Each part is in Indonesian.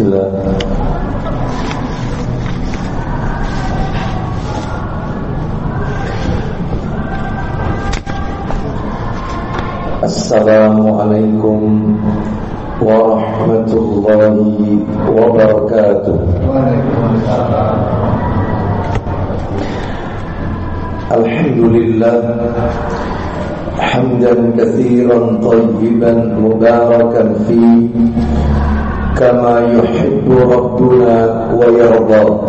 الله. السلام عليكم ورحمة الله وبركاته. الحمد لله حمدا كثيرا طيبا مباركا فيه. كما يحب ربنا ويرضى.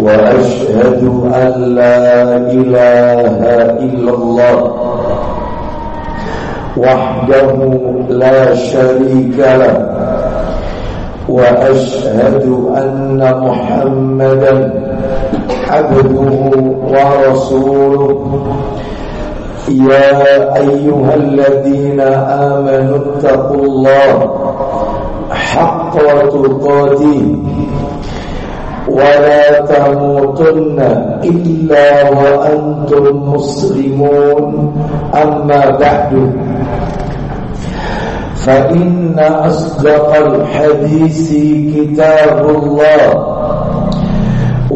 وأشهد أن لا إله إلا الله. وحده لا شريك له. وأشهد أن محمدا عبده ورسوله. يا أيها الذين آمنوا اتقوا الله حق تقاته ولا تموتن إلا وأنتم مسلمون. أما بعد فإن أصدق الحديث كتاب الله.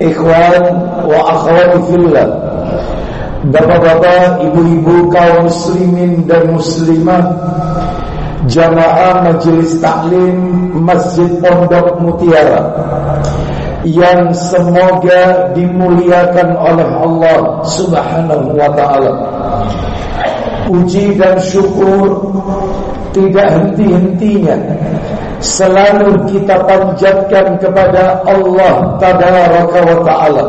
Ikhwan wa akhwat fillah Bapak-bapak, ibu-ibu kaum muslimin dan muslimah Jamaah Majelis Taklim Masjid Pondok Mutiara yang semoga dimuliakan oleh Allah Subhanahu wa taala. Puji dan syukur tidak henti-hentinya Selalu kita panjatkan kepada Allah Tabaraka wa ta'ala.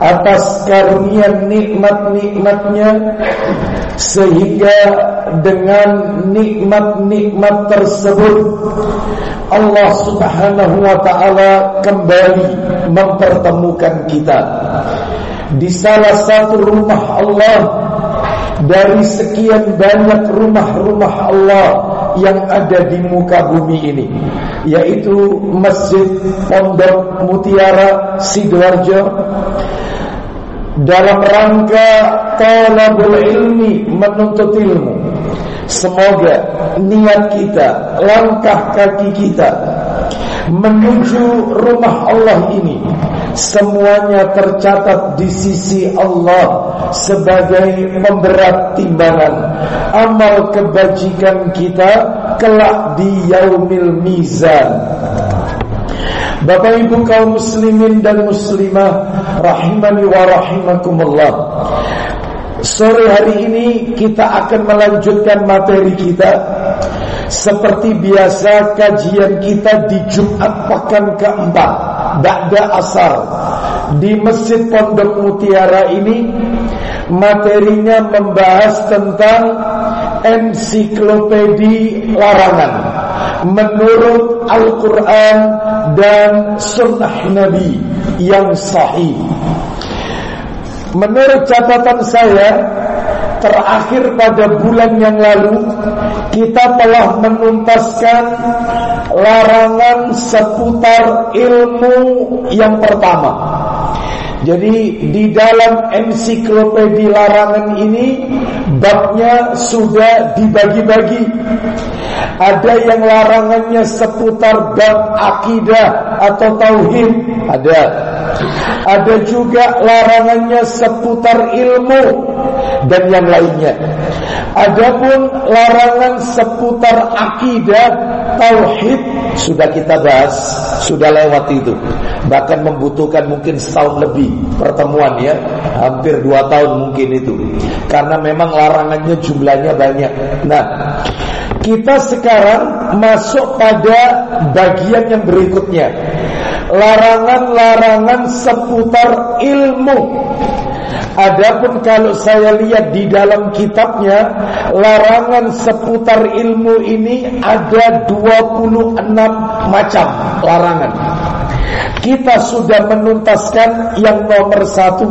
Atas karunia nikmat-nikmatnya sehingga dengan nikmat-nikmat tersebut Allah Subhanahu wa taala kembali mempertemukan kita. Di salah satu rumah Allah dari sekian banyak rumah-rumah Allah yang ada di muka bumi ini yaitu Masjid Pondok Mutiara Sidoarjo dalam rangka talabul ilmi menuntut ilmu. Semoga niat kita, langkah kaki kita menuju rumah Allah ini semuanya tercatat di sisi Allah sebagai pemberat timbangan amal kebajikan kita kelak di yaumil mizan. Bapak Ibu kaum muslimin dan muslimah rahimani wa rahimakumullah. Sore hari ini kita akan melanjutkan materi kita seperti biasa kajian kita di Jumat pekan keempat Ba'da asar. Di Masjid Pondok Mutiara ini Materinya membahas tentang Ensiklopedi larangan Menurut Al-Quran dan Sunnah Nabi yang sahih. Menurut catatan saya Terakhir pada bulan yang lalu Kita telah menuntaskan Larangan seputar ilmu yang pertama jadi di dalam ensiklopedi larangan ini babnya sudah dibagi-bagi. Ada yang larangannya seputar bab akidah atau tauhid, ada. Ada juga larangannya seputar ilmu dan yang lainnya. Adapun larangan seputar akidah, tauhid sudah kita bahas, sudah lewat itu. Bahkan membutuhkan mungkin setahun lebih pertemuan ya, hampir dua tahun mungkin itu. Karena memang larangannya jumlahnya banyak. Nah, kita sekarang masuk pada bagian yang berikutnya. Larangan-larangan seputar ilmu Adapun kalau saya lihat di dalam kitabnya Larangan seputar ilmu ini ada 26 macam larangan. Kita sudah menuntaskan yang nomor satu.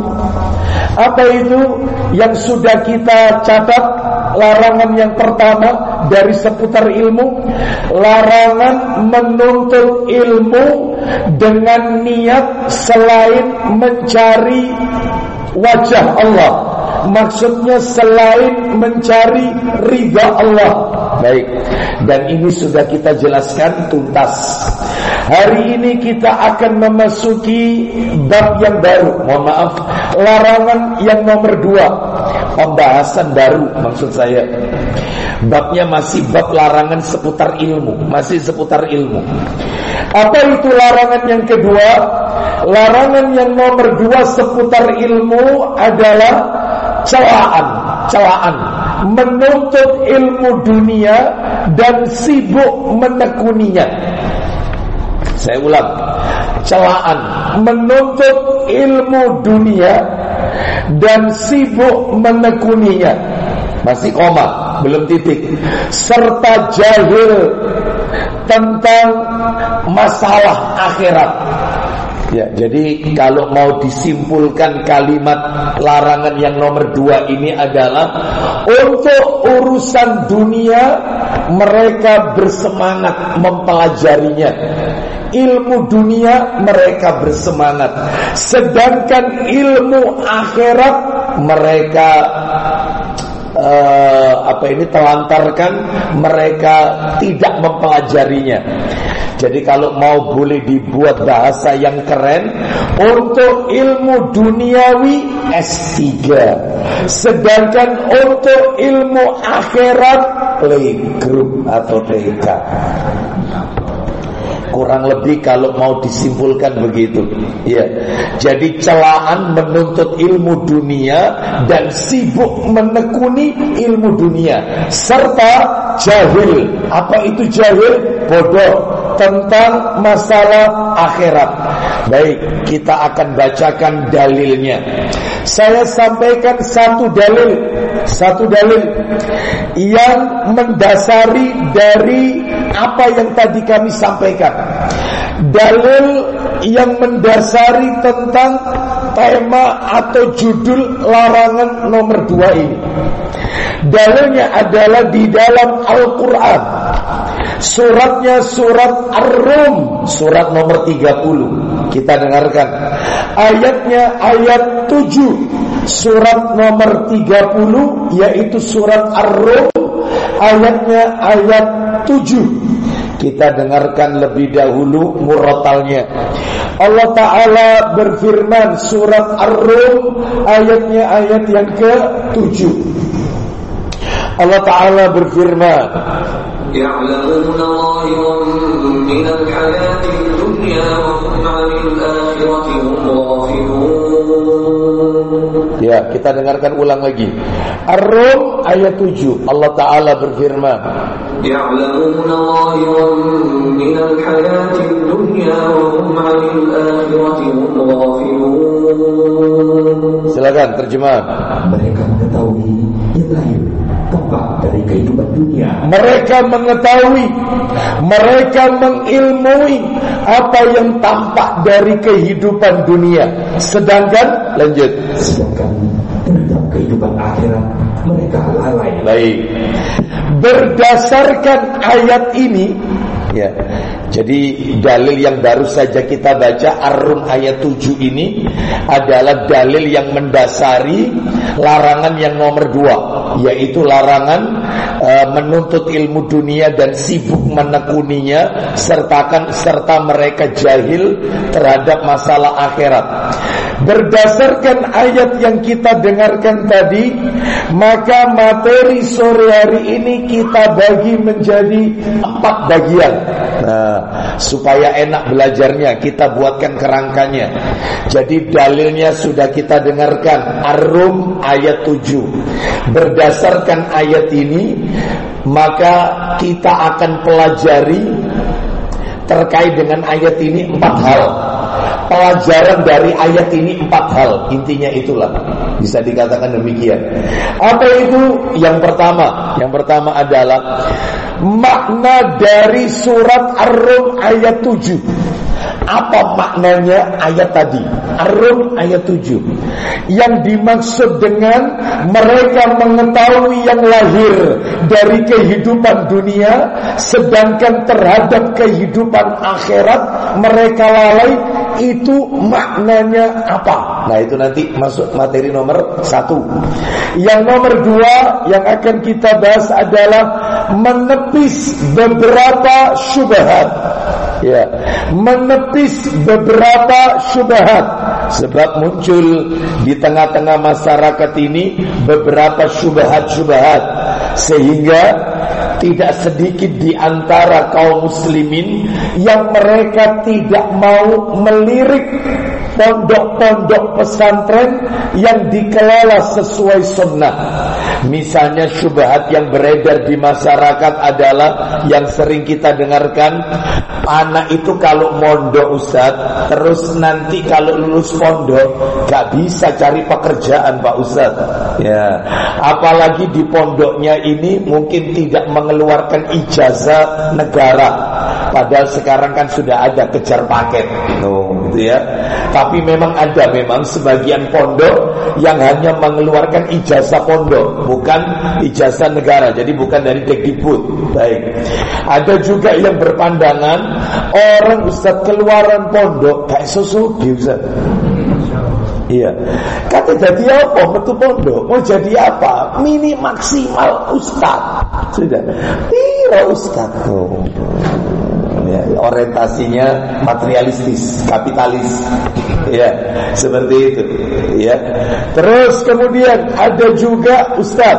Apa itu yang sudah kita catat? Larangan yang pertama dari seputar ilmu, larangan menuntut ilmu dengan niat selain mencari wajah Allah. Maksudnya selain mencari ridha Allah. Baik. Dan ini sudah kita jelaskan tuntas. Hari ini kita akan memasuki bab yang baru. Mohon maaf, larangan yang nomor dua. Pembahasan baru maksud saya. Babnya masih bab larangan seputar ilmu, masih seputar ilmu. Apa itu larangan yang kedua? Larangan yang nomor dua seputar ilmu adalah celaan, celaan menuntut ilmu dunia dan sibuk menekuninya. Saya ulang Celaan Menuntut ilmu dunia Dan sibuk menekuninya Masih koma Belum titik. Serta jahil Tentang masalah akhirat. Ya, jadi kalau mau disimpulkan kalimat larangan yang nomor dua ini adalah untuk urusan dunia mereka bersemangat mempelajarinya. Ilmu dunia mereka bersemangat. Sedangkan ilmu akhirat mereka uh, apa ini telantarkan mereka tidak mempelajarinya. Jadi kalau mau boleh dibuat bahasa yang keren untuk ilmu duniawi S3. Sedangkan untuk ilmu akhirat playgroup atau TK. Kurang lebih kalau mau disimpulkan begitu. Ya. Jadi celaan menuntut ilmu dunia dan sibuk menekuni ilmu dunia serta jahil. Apa itu jahil? Bodoh tentang masalah akhirat. Baik, kita akan bacakan dalilnya. Saya sampaikan satu dalil, satu dalil yang mendasari dari apa yang tadi kami sampaikan. Dalil yang mendasari tentang tema atau judul larangan nomor dua ini. Dalilnya adalah di dalam Al-Quran. Suratnya surat Ar-Rum Surat nomor 30 Kita dengarkan. Ayatnya ayat 7 Surat nomor 30 Yaitu surat Ar-Rum. Ayatnya ayat 7 Kita dengarkan lebih dahulu murotalnya Allah Ta'ala berfirman Surat Ar-Rum Ayatnya ayat yang ke-7 Allah Ta'ala berfirman يعلمون ظاهرا من الحياة الدنيا وهم عن الآخرة هم غافلون Ya, kita dengarkan ulang lagi. Ar-Rum ayat 7. Allah Ta'ala berfirman. Ya'lamu min al-hayati dunya wa hum 'anil akhirati ghafilun. Silakan terjemah. Mereka mengetahui yang lain tanpa dari kehidupan dunia. Mereka mengetahui, mereka mengilmui apa yang tampak dari kehidupan dunia. Sedangkan lanjut. Sedangkan terhadap kehidupan akhirat mereka lalai. Baik. Berdasarkan ayat ini, ya. Jadi dalil yang baru saja kita baca Ar-Rum ayat 7 ini adalah dalil yang mendasari larangan yang nomor dua yaitu larangan e, menuntut ilmu dunia dan sibuk menekuninya sertakan serta mereka jahil terhadap masalah akhirat. Berdasarkan ayat yang kita dengarkan tadi, maka materi sore hari ini kita bagi menjadi empat bagian. Nah, supaya enak belajarnya, kita buatkan kerangkanya. Jadi dalilnya sudah kita dengarkan, Ar-Rum ayat 7. Berdasarkan ayat ini, maka kita akan pelajari terkait dengan ayat ini empat hal. Pelajaran dari ayat ini empat hal. Intinya itulah. Bisa dikatakan demikian. Apa itu? Yang pertama. Yang pertama adalah makna dari surat Ar-Rum ayat 7 apa maknanya ayat tadi? Ar-Rum ayat 7. Yang dimaksud dengan mereka mengetahui yang lahir dari kehidupan dunia sedangkan terhadap kehidupan akhirat mereka lalai itu maknanya apa? Nah itu nanti masuk materi nomor satu. Yang nomor dua yang akan kita bahas adalah menepis beberapa syubhat ya menepis beberapa syubhat sebab muncul di tengah-tengah masyarakat ini beberapa syubhat-syubhat sehingga tidak sedikit di antara kaum muslimin yang mereka tidak mau melirik pondok-pondok pesantren yang dikelola sesuai sunnah. Misalnya syubhat yang beredar di masyarakat adalah yang sering kita dengarkan anak itu kalau mondok Ustaz terus nanti kalau lulus pondok gak bisa cari pekerjaan Pak Ustaz. Ya. Apalagi di pondoknya ini mungkin tidak mengeluarkan ijazah negara Padahal sekarang kan sudah ada kejar paket, no, gitu ya. Tapi memang ada memang sebagian pondok yang hanya mengeluarkan ijazah pondok, bukan ijazah negara. Jadi bukan dari Dikdikbud. Baik. Ada juga yang berpandangan orang Ustaz keluaran pondok kayak susu Ustaz. Iya. Kata jadi apa? Betul pondok. Mau jadi apa? Mini maksimal ustad. Sudah. Piro ustad. Oh orientasinya materialistis, kapitalis, ya seperti itu, ya. Terus kemudian ada juga Ustaz,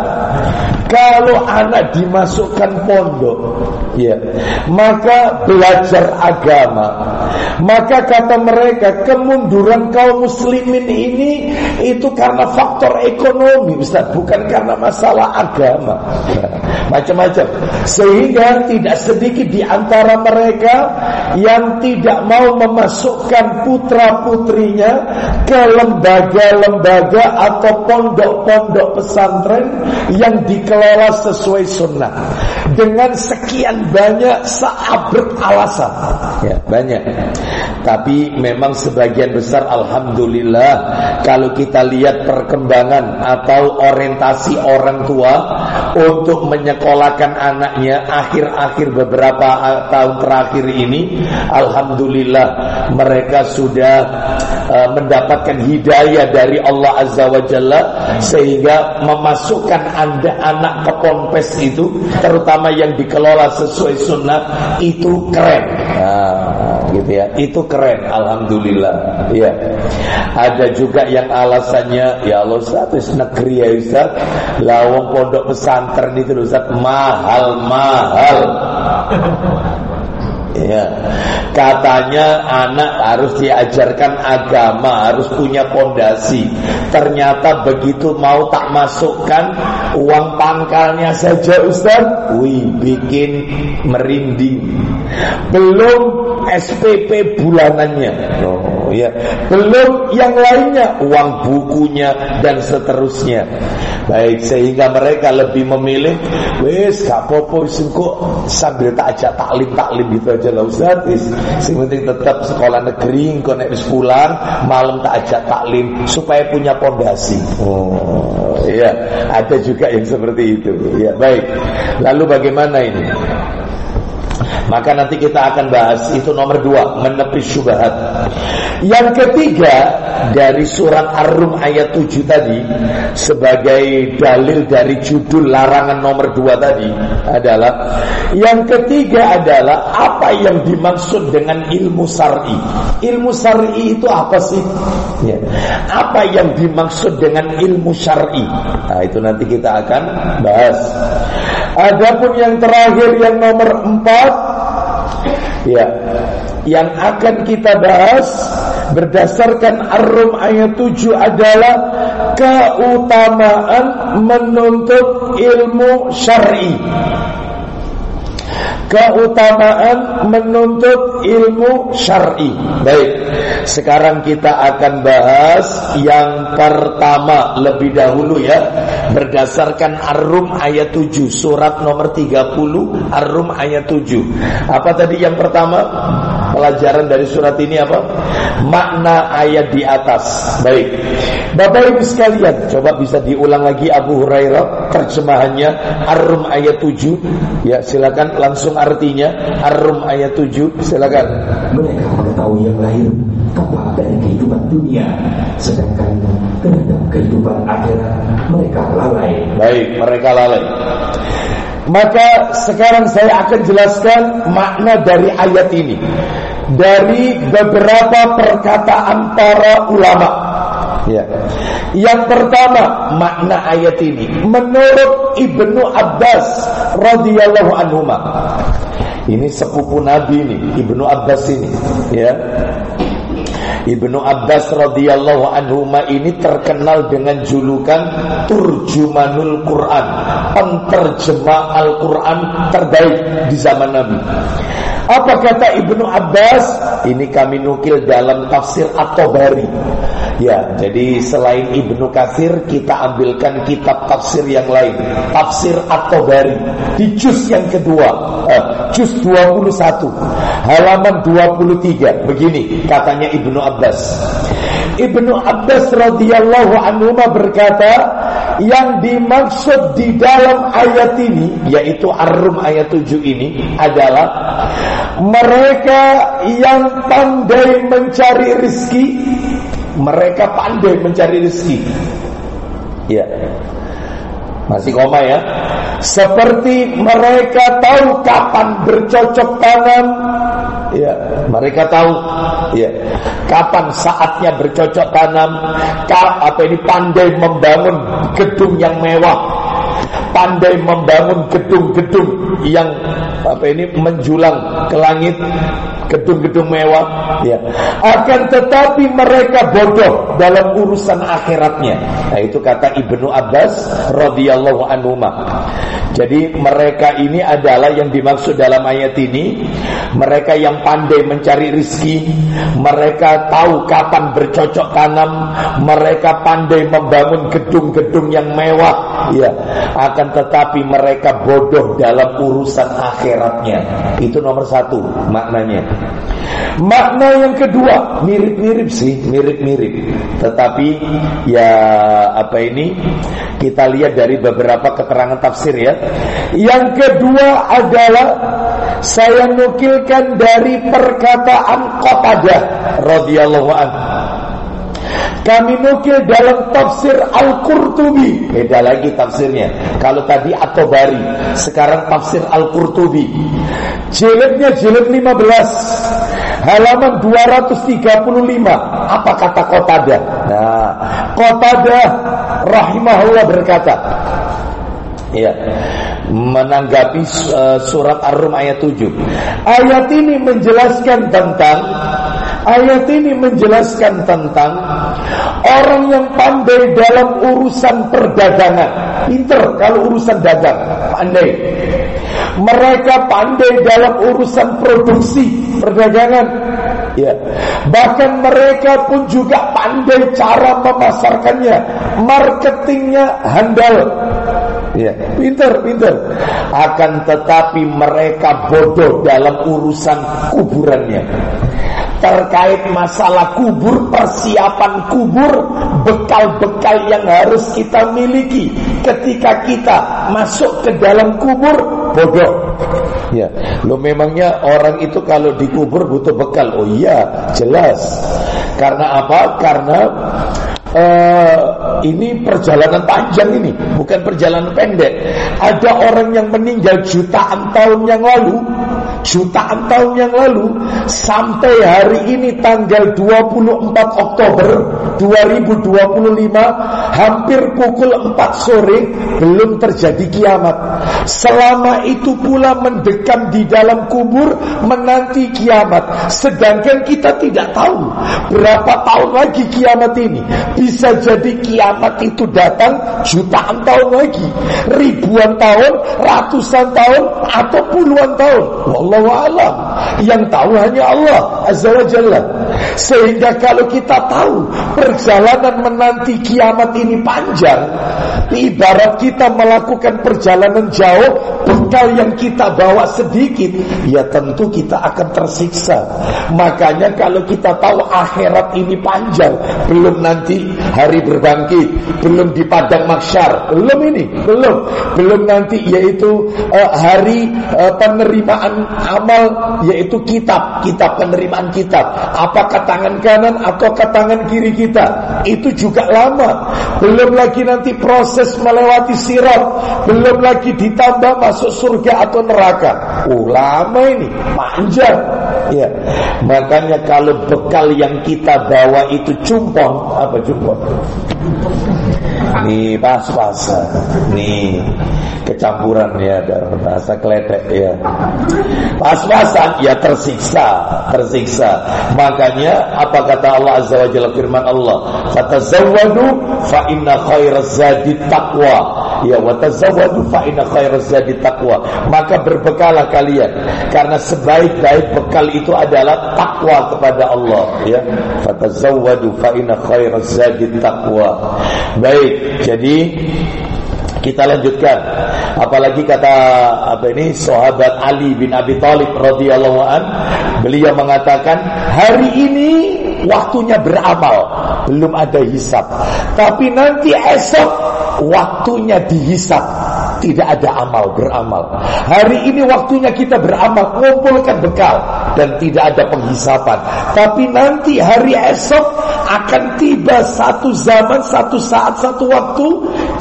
kalau anak dimasukkan pondok, ya, maka belajar agama, maka kata mereka kemunduran kaum muslimin ini itu karena faktor ekonomi, Ustaz, bukan karena masalah agama. Macam-macam. Sehingga tidak sedikit di antara mereka yang tidak mau memasukkan putra-putrinya ke lembaga-lembaga atau pondok-pondok pesantren yang dikelola sesuai sunnah. Dengan sekian banyak seabret alasan. Ya banyak. Tapi memang sebagian besar Alhamdulillah Kalau kita lihat perkembangan Atau orientasi orang tua Untuk menyekolahkan anaknya Akhir-akhir beberapa tahun terakhir ini Alhamdulillah Mereka sudah uh, Mendapatkan hidayah dari Allah Azza wa Jalla Sehingga memasukkan anda anak ke ponpes itu Terutama yang dikelola sesuai sunnah Itu keren. Nah, gitu ya. Itu keren alhamdulillah. Ya ada juga yang alasannya ya Allah Ustaz negeri ya Ustaz. Lawang pondok pesantren itu Ustaz mahal-mahal Ya, katanya anak harus diajarkan agama, harus punya pondasi. Ternyata begitu mau tak masukkan uang pangkalnya saja Ustaz, wih bikin merinding. Belum SPP bulanannya. Oh, ya. Belum yang lainnya, uang bukunya dan seterusnya. Baik, sehingga mereka lebih memilih wis gak apa-apa sambil tak ajak taklim-taklim gitu aja lah Ustaz. Wis sing penting tetap sekolah negeri engko nek wis pulang malam tak ajak taklim supaya punya pondasi. Oh iya. Ada juga yang seperti itu. Ya baik. Lalu bagaimana ini maka nanti kita akan bahas itu nomor dua menepis syubhat. Yang ketiga dari surat Ar-Rum ayat 7 tadi sebagai dalil dari judul larangan nomor dua tadi adalah yang ketiga adalah apa yang dimaksud dengan ilmu syar'i. Ilmu syar'i itu apa sih? Ya. Apa yang dimaksud dengan ilmu syar'i? Nah, itu nanti kita akan bahas. Adapun yang terakhir yang nomor empat Ya, yang akan kita bahas berdasarkan Ar-Rum ayat 7 adalah keutamaan menuntut ilmu syar'i. Keutamaan menuntut ilmu syar'i. Baik. Sekarang kita akan bahas yang pertama lebih dahulu ya berdasarkan Ar-Rum ayat 7 surat nomor 30 Ar-Rum ayat 7. Apa tadi yang pertama? Pelajaran dari surat ini apa? Makna ayat di atas. Baik. Bapak Ibu sekalian, coba bisa diulang lagi Abu Hurairah terjemahannya Ar-Rum ayat 7. Ya, silakan langsung artinya Ar-Rum ayat 7. Silakan. Mereka mengetahui yang lahir tanpa dari kehidupan dunia, sedangkan terhadap kehidupan akhirat mereka lalai. Baik, mereka lalai. Maka sekarang saya akan jelaskan makna dari ayat ini dari beberapa perkataan para ulama. Ya. Yang pertama makna ayat ini menurut Ibnu Abbas radhiyallahu anhu ini sepupu Nabi ini Ibnu Abbas ini ya Ibnu Abbas radhiyallahu anhu ini terkenal dengan julukan Turjumanul Quran, penterjemah Al-Quran terbaik di zaman Nabi. Apa kata Ibnu Abbas? Ini kami nukil dalam tafsir At-Tabari. Ya, jadi selain Ibnu Katsir kita ambilkan kitab tafsir yang lain. Tafsir At-Tabari di juz yang kedua, eh, juz 21, halaman 23. Begini katanya Ibnu Abbas. Ibnu Abbas radhiyallahu anhu berkata, yang dimaksud di dalam ayat ini yaitu Ar-Rum ayat 7 ini adalah mereka yang pandai mencari rizki mereka pandai mencari rizki ya. Masih koma ya? Seperti mereka tahu kapan bercocok tanam. Ya mereka tahu. Ya. Kapan saatnya bercocok tanam. Apa ini pandai membangun gedung yang mewah pandai membangun gedung-gedung yang apa ini menjulang ke langit gedung-gedung mewah ya. Akan tetapi mereka bodoh dalam urusan akhiratnya. Nah itu kata Ibnu Abbas radhiyallahu anhu. Jadi mereka ini adalah yang dimaksud dalam ayat ini mereka yang pandai mencari rizki mereka tahu kapan bercocok tanam mereka pandai membangun gedung-gedung yang mewah ya akan tetapi mereka bodoh dalam urusan akhiratnya itu nomor satu maknanya Makna yang kedua mirip-mirip sih, mirip-mirip. Tetapi ya apa ini kita lihat dari beberapa keterangan tafsir ya. Yang kedua adalah saya nukilkan dari perkataan Qatadah radhiyallahu anhu. Kami nukil dalam tafsir Al-Qurtubi. Beda lagi tafsirnya. Kalau tadi At-Tabari Sekarang tafsir Al-Qurtubi. Jilidnya jilid 15 Halaman 235 Apa kata Qatada? Nah, Qatada rahimahullah berkata Ya, menanggapi uh, surat Ar-Rum ayat 7. Ayat ini menjelaskan tentang ayat ini menjelaskan tentang orang yang pandai dalam urusan perdagangan. Pinter kalau urusan dagang, pandai. Mereka pandai dalam urusan produksi perdagangan. Ya. Bahkan mereka pun juga pandai cara memasarkannya, marketingnya handal. Ya, pinter, pinter. Akan tetapi mereka bodoh dalam urusan kuburannya terkait masalah kubur, persiapan kubur, bekal-bekal yang harus kita miliki ketika kita masuk ke dalam kubur, bodoh. Ya, lo memangnya orang itu kalau dikubur butuh bekal? Oh iya, jelas. Karena apa? Karena uh, ini perjalanan panjang ini, bukan perjalanan pendek. Ada orang yang meninggal jutaan tahun yang lalu, jutaan tahun yang lalu sampai hari ini tanggal 24 Oktober 2025 hampir pukul 4 sore belum terjadi kiamat. Selama itu pula mendekam di dalam kubur menanti kiamat. Sedangkan kita tidak tahu berapa tahun lagi kiamat ini. Bisa jadi kiamat itu datang jutaan tahun lagi, ribuan tahun, ratusan tahun atau puluhan tahun. Wallahu alam. Yang tahu hanya Allah Azza wa Jalla. Sehingga kalau kita tahu perjalanan menanti kiamat ini panjang, ibarat kita melakukan perjalanan jauh, bekal yang kita bawa sedikit, ya tentu kita akan tersiksa. Makanya kalau kita tahu akhirat ini panjang, belum nanti hari berbangkit, belum di padang maksyar, belum ini, belum, belum nanti yaitu uh, hari uh, penerimaan amal yaitu kitab, kitab penerimaan kitab. Apakah tangan kanan atau ke tangan kiri kita? Itu juga lama. Belum lagi nanti proses melewati sirat, belum lagi ditambah masuk surga atau neraka. Oh, lama ini, panjang. Ya. Makanya kalau bekal yang kita bawa itu cumpong, apa cumpong? Nih pas-pasan Nih kecampuran ya dalam bahasa kletek ya pas-pasan ya tersiksa tersiksa makanya apa kata Allah azza wa jalla firman Allah fatazawwadu fa inna khairaz zadi taqwa ya wa tazawwadu fa inna khairaz zadi taqwa maka berbekalah kalian karena sebaik-baik bekal itu adalah takwa kepada Allah ya fatazawwadu fa inna baik jadi kita lanjutkan. Apalagi kata apa ini sahabat Ali bin Abi Thalib radhiyallahu an, beliau mengatakan, "Hari ini waktunya beramal, belum ada hisab. Tapi nanti esok waktunya dihisab." Tidak ada amal beramal. Hari ini waktunya kita beramal Ngumpulkan bekal Dan tidak ada penghisapan. Tapi nanti hari esok Akan tiba satu zaman Satu saat, satu waktu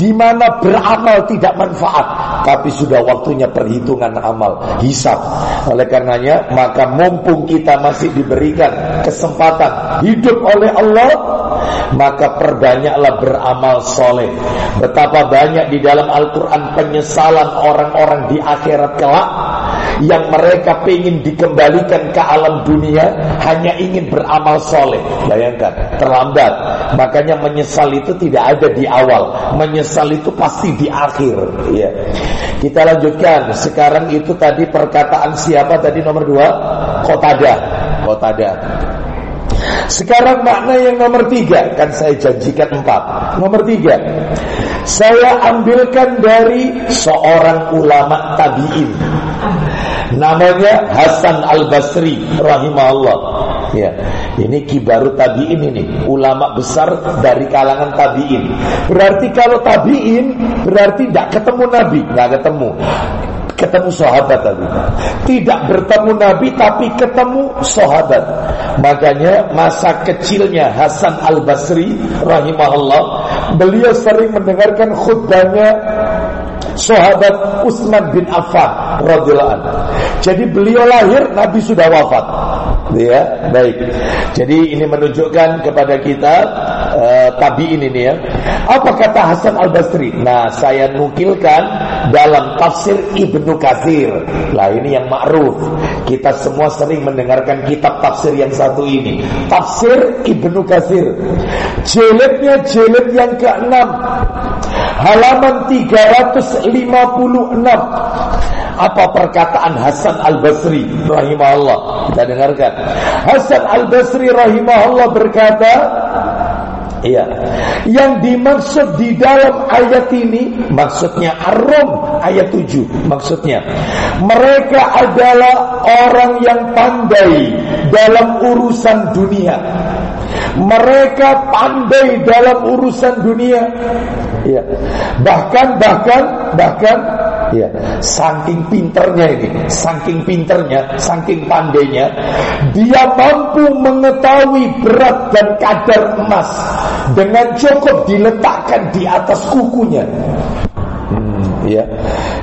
di mana beramal tidak manfaat tapi sudah waktunya perhitungan amal hisap oleh karenanya maka mumpung kita masih diberikan kesempatan hidup oleh Allah maka perbanyaklah beramal soleh. Betapa banyak di dalam Al-Quran penyesalan orang-orang di akhirat kelak yang mereka ingin dikembalikan ke alam dunia hanya ingin beramal soleh. Bayangkan, terlambat. Makanya menyesal itu tidak ada di awal, menyesal itu pasti di akhir. Ya. Kita lanjutkan. Sekarang itu tadi perkataan siapa tadi nomor dua? Kotada. Kotada. Sekarang makna yang nomor tiga Kan saya janjikan empat Nomor tiga Saya ambilkan dari seorang ulama tabi'in Namanya Hasan Al-Basri rahimahullah. Ya, ini kibaru tabi'in ini, ulama besar dari kalangan tabi'in. Berarti kalau tabi'in berarti tidak ketemu Nabi, nggak ketemu ketemu sahabat tadi. Tidak bertemu Nabi tapi ketemu sahabat. Makanya masa kecilnya Hasan Al Basri rahimahullah, beliau sering mendengarkan khutbahnya sahabat Utsman bin Affan radhiyallahu Jadi beliau lahir Nabi sudah wafat. Ya, baik. Jadi ini menunjukkan kepada kita uh, tabiin ini ya. Apa kata Hasan Al Basri? Nah, saya nukilkan dalam tafsir Ibnu Katsir. Lah ini yang ma'ruf. Kita semua sering mendengarkan kitab tafsir yang satu ini. Tafsir Ibnu Katsir. Jilidnya jilid yang ke-6 halaman 356 apa perkataan Hasan Al-Basri rahimahullah kita dengarkan Hasan Al-Basri rahimahullah berkata Iya. Yang dimaksud di dalam ayat ini maksudnya Ar-Rum ayat 7 maksudnya mereka adalah orang yang pandai dalam urusan dunia. Mereka pandai dalam urusan dunia. Ya. Bahkan bahkan bahkan Ya, saking pinternya ini, saking pinternya, saking pandainya, dia mampu mengetahui berat dan kadar emas dengan cukup diletakkan di atas kukunya. Ya.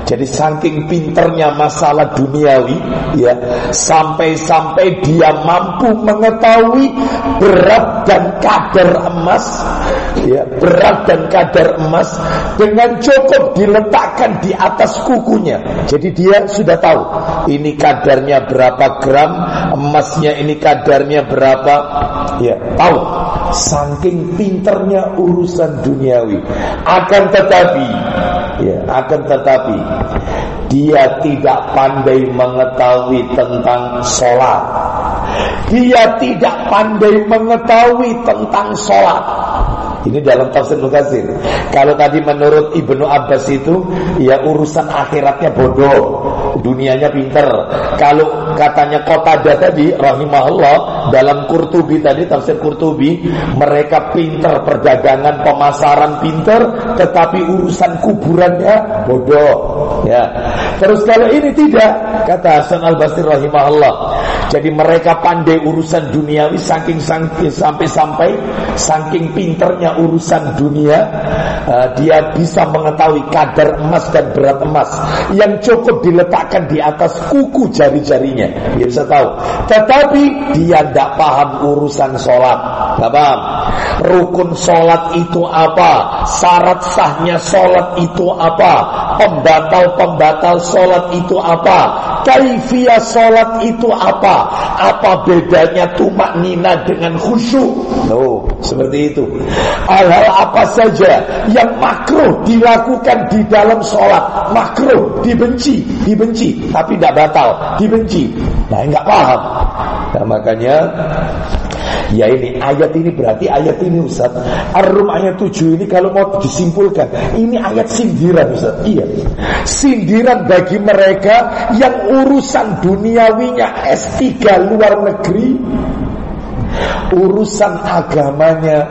Jadi saking pinternya masalah duniawi ya sampai-sampai dia mampu mengetahui berat dan kadar emas ya berat dan kadar emas dengan cukup diletakkan di atas kukunya. Jadi dia sudah tahu ini kadarnya berapa gram, emasnya ini kadarnya berapa ya tahu saking pinternya urusan duniawi. Akan tetapi ya akan tetapi dia tidak pandai mengetahui tentang sholat. Dia tidak pandai mengetahui tentang sholat ini dalam tafsir Nukasir. Kalau tadi menurut Ibnu Abbas itu ya urusan akhiratnya bodoh, dunianya pinter. Kalau katanya kota tadi rahimahullah dalam Kurtubi tadi tafsir Kurtubi mereka pinter perdagangan pemasaran pinter tetapi urusan kuburannya bodoh ya. Terus kalau ini tidak kata Hasan Al Basri rahimahullah. Jadi mereka pandai urusan duniawi saking sampai sampai saking pinternya urusan dunia uh, dia bisa mengetahui kadar emas dan berat emas yang cukup diletakkan di atas kuku jari-jarinya. Dia bisa tahu. Tetapi dia tidak paham urusan sholat. Tidak paham? Rukun sholat itu apa? Syarat sahnya sholat itu apa? Pembatal-pembatal sholat itu apa? Kaifiyah sholat itu apa? Apa bedanya tumak nina dengan khusyuk? Oh seperti itu hal-hal apa saja yang makruh dilakukan di dalam sholat makruh dibenci dibenci tapi tidak batal dibenci. Nah nggak paham. Nah makanya Ya ini ayat ini berarti ayat ini Ustaz. Ar-Rum ayat 7 ini kalau mau disimpulkan Ini ayat sindiran Ustaz. Iya. Sindiran bagi mereka yang urusan duniawinya S3 luar negeri Urusan agamanya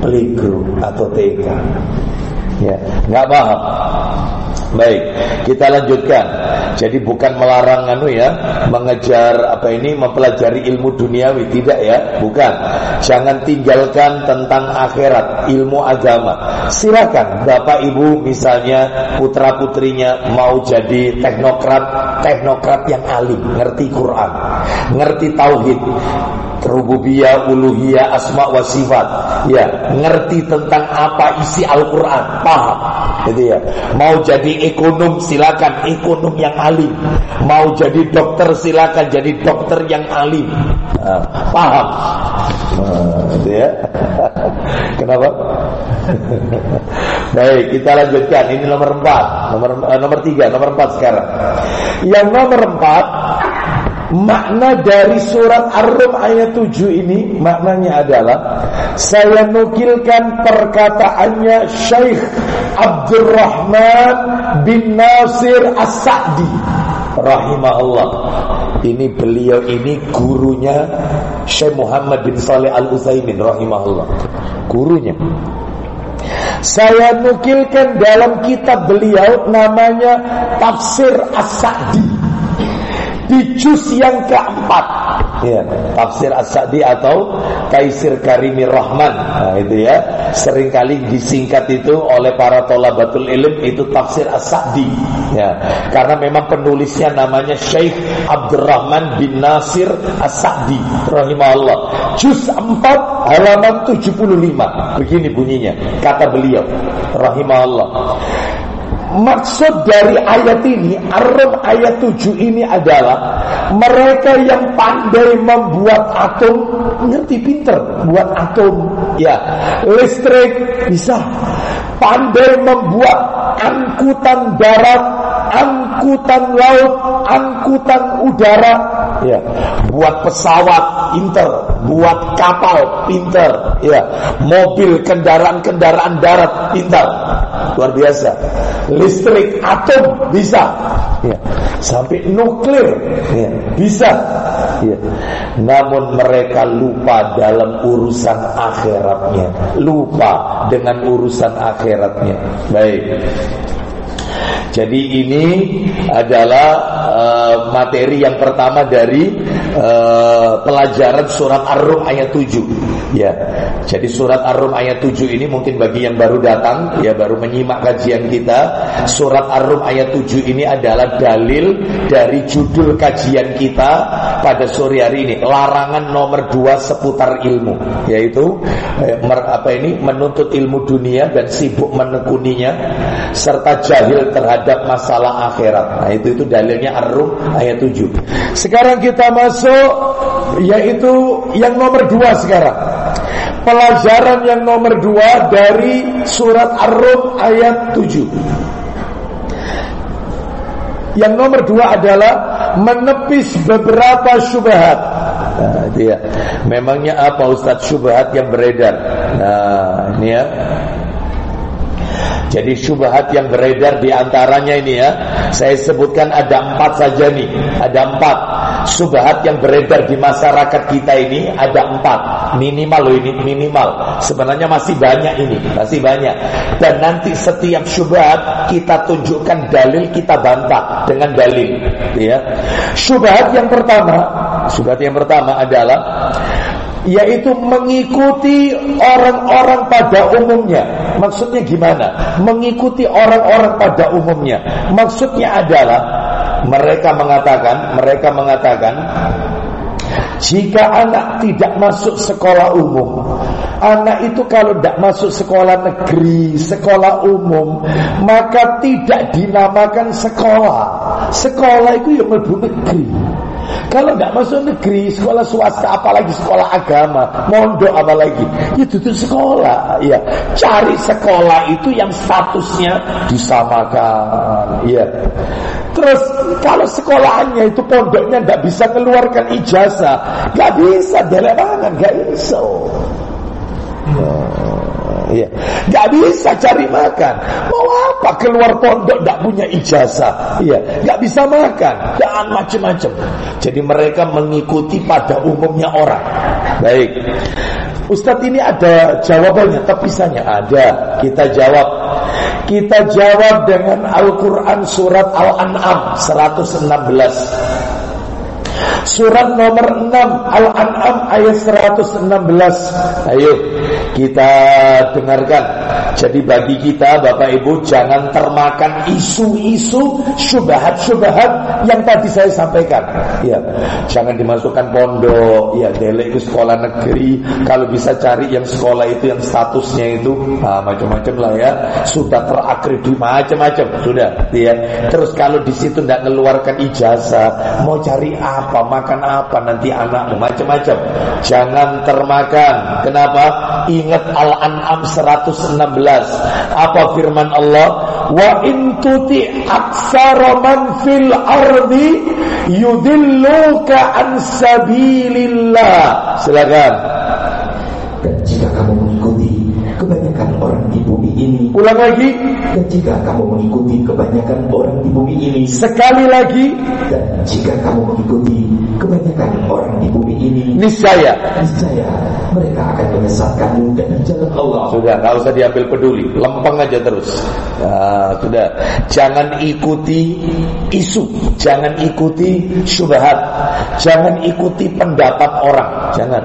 Peligro atau TK Ya, nggak paham. Baik, kita lanjutkan. Jadi bukan melarang anu ya, mengejar apa ini mempelajari ilmu duniawi tidak ya, bukan. Jangan tinggalkan tentang akhirat, ilmu agama. Silakan Bapak Ibu misalnya putra-putrinya mau jadi teknokrat, teknokrat yang alim, ngerti Quran, ngerti tauhid, rububiyah, uluhiyah, asma wa sifat. Ya, ngerti tentang apa isi Al-Qur'an, paham. Gitu ya. Mau jadi ekonom silakan ekonom yang alim. Mau jadi dokter silakan jadi dokter yang alim. Nah, paham. Nah, gitu ya. Kenapa? Baik, kita lanjutkan. Ini nomor empat, nomor uh, nomor tiga, nomor empat sekarang. Yang nomor empat Makna dari surat Ar-Rum ayat 7 ini maknanya adalah saya nukilkan perkataannya Syekh Abdurrahman bin Nasir As-Sa'di rahimahullah. Ini beliau ini gurunya Syekh Muhammad bin Saleh Al-Utsaimin rahimahullah. Gurunya. Saya nukilkan dalam kitab beliau namanya Tafsir As-Sa'di di juz yang keempat. Ya, tafsir As-Sa'di atau Kaisir Karimi Rahman. Nah, itu ya. Seringkali disingkat itu oleh para tolabatul ilm itu tafsir As-Sa'di. Ya karena memang penulisnya namanya Syekh Abdurrahman bin Nasir As-Sa'di rahimahullah. Juz 4 halaman 75 begini bunyinya kata beliau rahimahullah Maksud dari ayat ini Ar-Rum ayat 7 ini adalah Mereka yang pandai membuat atom Ngerti pinter Buat atom Ya Listrik bisa. Pandai membuat angkutan darat Angkutan laut Angkutan udara Ya. Buat pesawat pinter. Buat kapal pinter. Ya. Mobil kendaraan-kendaraan darat pinter. Luar biasa. Listrik atom bisa. Ya. sampai nuklir ya. bisa. Ya. namun mereka lupa dalam urusan akhiratnya. Lupa dengan urusan akhiratnya. Baik jadi ini adalah uh, materi yang pertama dari uh, pelajaran surat Ar-Rum ayat 7 ya. Jadi surat Ar-Rum ayat 7 ini mungkin bagi yang baru datang ya baru menyimak kajian kita surat Ar-Rum ayat 7 ini adalah dalil dari judul kajian kita pada sore hari ini larangan nomor 2 seputar ilmu yaitu eh, apa ini menuntut ilmu dunia dan sibuk menekuninya serta jahil terhadap masalah akhirat. Nah, itu itu dalilnya Ar-Rum ayat 7. Sekarang kita masuk yaitu yang nomor dua sekarang. Pelajaran yang nomor dua dari surat Ar-Rum ayat 7. Yang nomor dua adalah menepis beberapa syubhat. Nah, itu ya. Memangnya apa Ustadz syubhat yang beredar? Nah, ini ya. Jadi syubhat yang beredar di antaranya ini ya, saya sebutkan ada empat saja nih, ada empat syubhat yang beredar di masyarakat kita ini ada empat minimal loh ini minimal. Sebenarnya masih banyak ini, masih banyak. Dan nanti setiap syubhat kita tunjukkan dalil kita bantah dengan dalil, ya. Syubhat yang pertama, syubhat yang pertama adalah yaitu mengikuti orang-orang pada umumnya. Maksudnya gimana? Mengikuti orang-orang pada umumnya. Maksudnya adalah mereka mengatakan, mereka mengatakan jika anak tidak masuk sekolah umum Anak itu kalau tidak masuk sekolah negeri Sekolah umum Maka tidak dinamakan sekolah Sekolah itu yang melbu negeri kalau nggak masuk negeri, sekolah swasta, apalagi sekolah agama, mondok apalagi, ya itu sekolah. Ya, cari sekolah itu yang statusnya disamakan. Ya. Terus kalau sekolahannya itu pondoknya nggak bisa mengeluarkan ijazah, nggak bisa delewangan, nggak bisa. Ya. Gak bisa cari makan. Mau apa keluar pondok gak punya ijazah? Ya. Gak bisa makan. Dan macam-macam. Jadi mereka mengikuti pada umumnya orang. Baik. Ustadz ini ada jawabannya, tepisannya ada. Kita jawab. Kita jawab dengan Al-Quran surat Al-An'am 116. Surat nomor 6 Al-An'am ayat 116 Ayo kita dengarkan Jadi bagi kita Bapak Ibu jangan termakan isu-isu syubhat-syubhat yang tadi saya sampaikan. Ya, jangan dimasukkan pondok, ya delek ke sekolah negeri. Kalau bisa cari yang sekolah itu yang statusnya itu nah, macam-macam lah ya, sudah terakreditasi macam-macam sudah. Ya. Terus kalau di situ tidak mengeluarkan ijazah, mau cari apa, makan apa nanti anakmu macam-macam. Jangan termakan. Kenapa? Ingat Al-An'am 116 apa firman Allah? Wa in tuti aksara man fil ardi yudilluka an sabilillah. Silakan. Dan jika kamu mengikuti kebanyakan orang Ulang lagi. Dan jika kamu mengikuti kebanyakan orang di bumi ini Sekali lagi. Dan jika kamu mengikuti kebanyakan orang di bumi ini niscaya. niscaya mereka akan menyesatkanmu dari jalan Allah. Sudah nggak usah diambil peduli. Lempeng aja terus. Nah, sudah. Jangan ikuti isu. Jangan ikuti syubhat. Jangan ikuti pendapat orang. Jangan.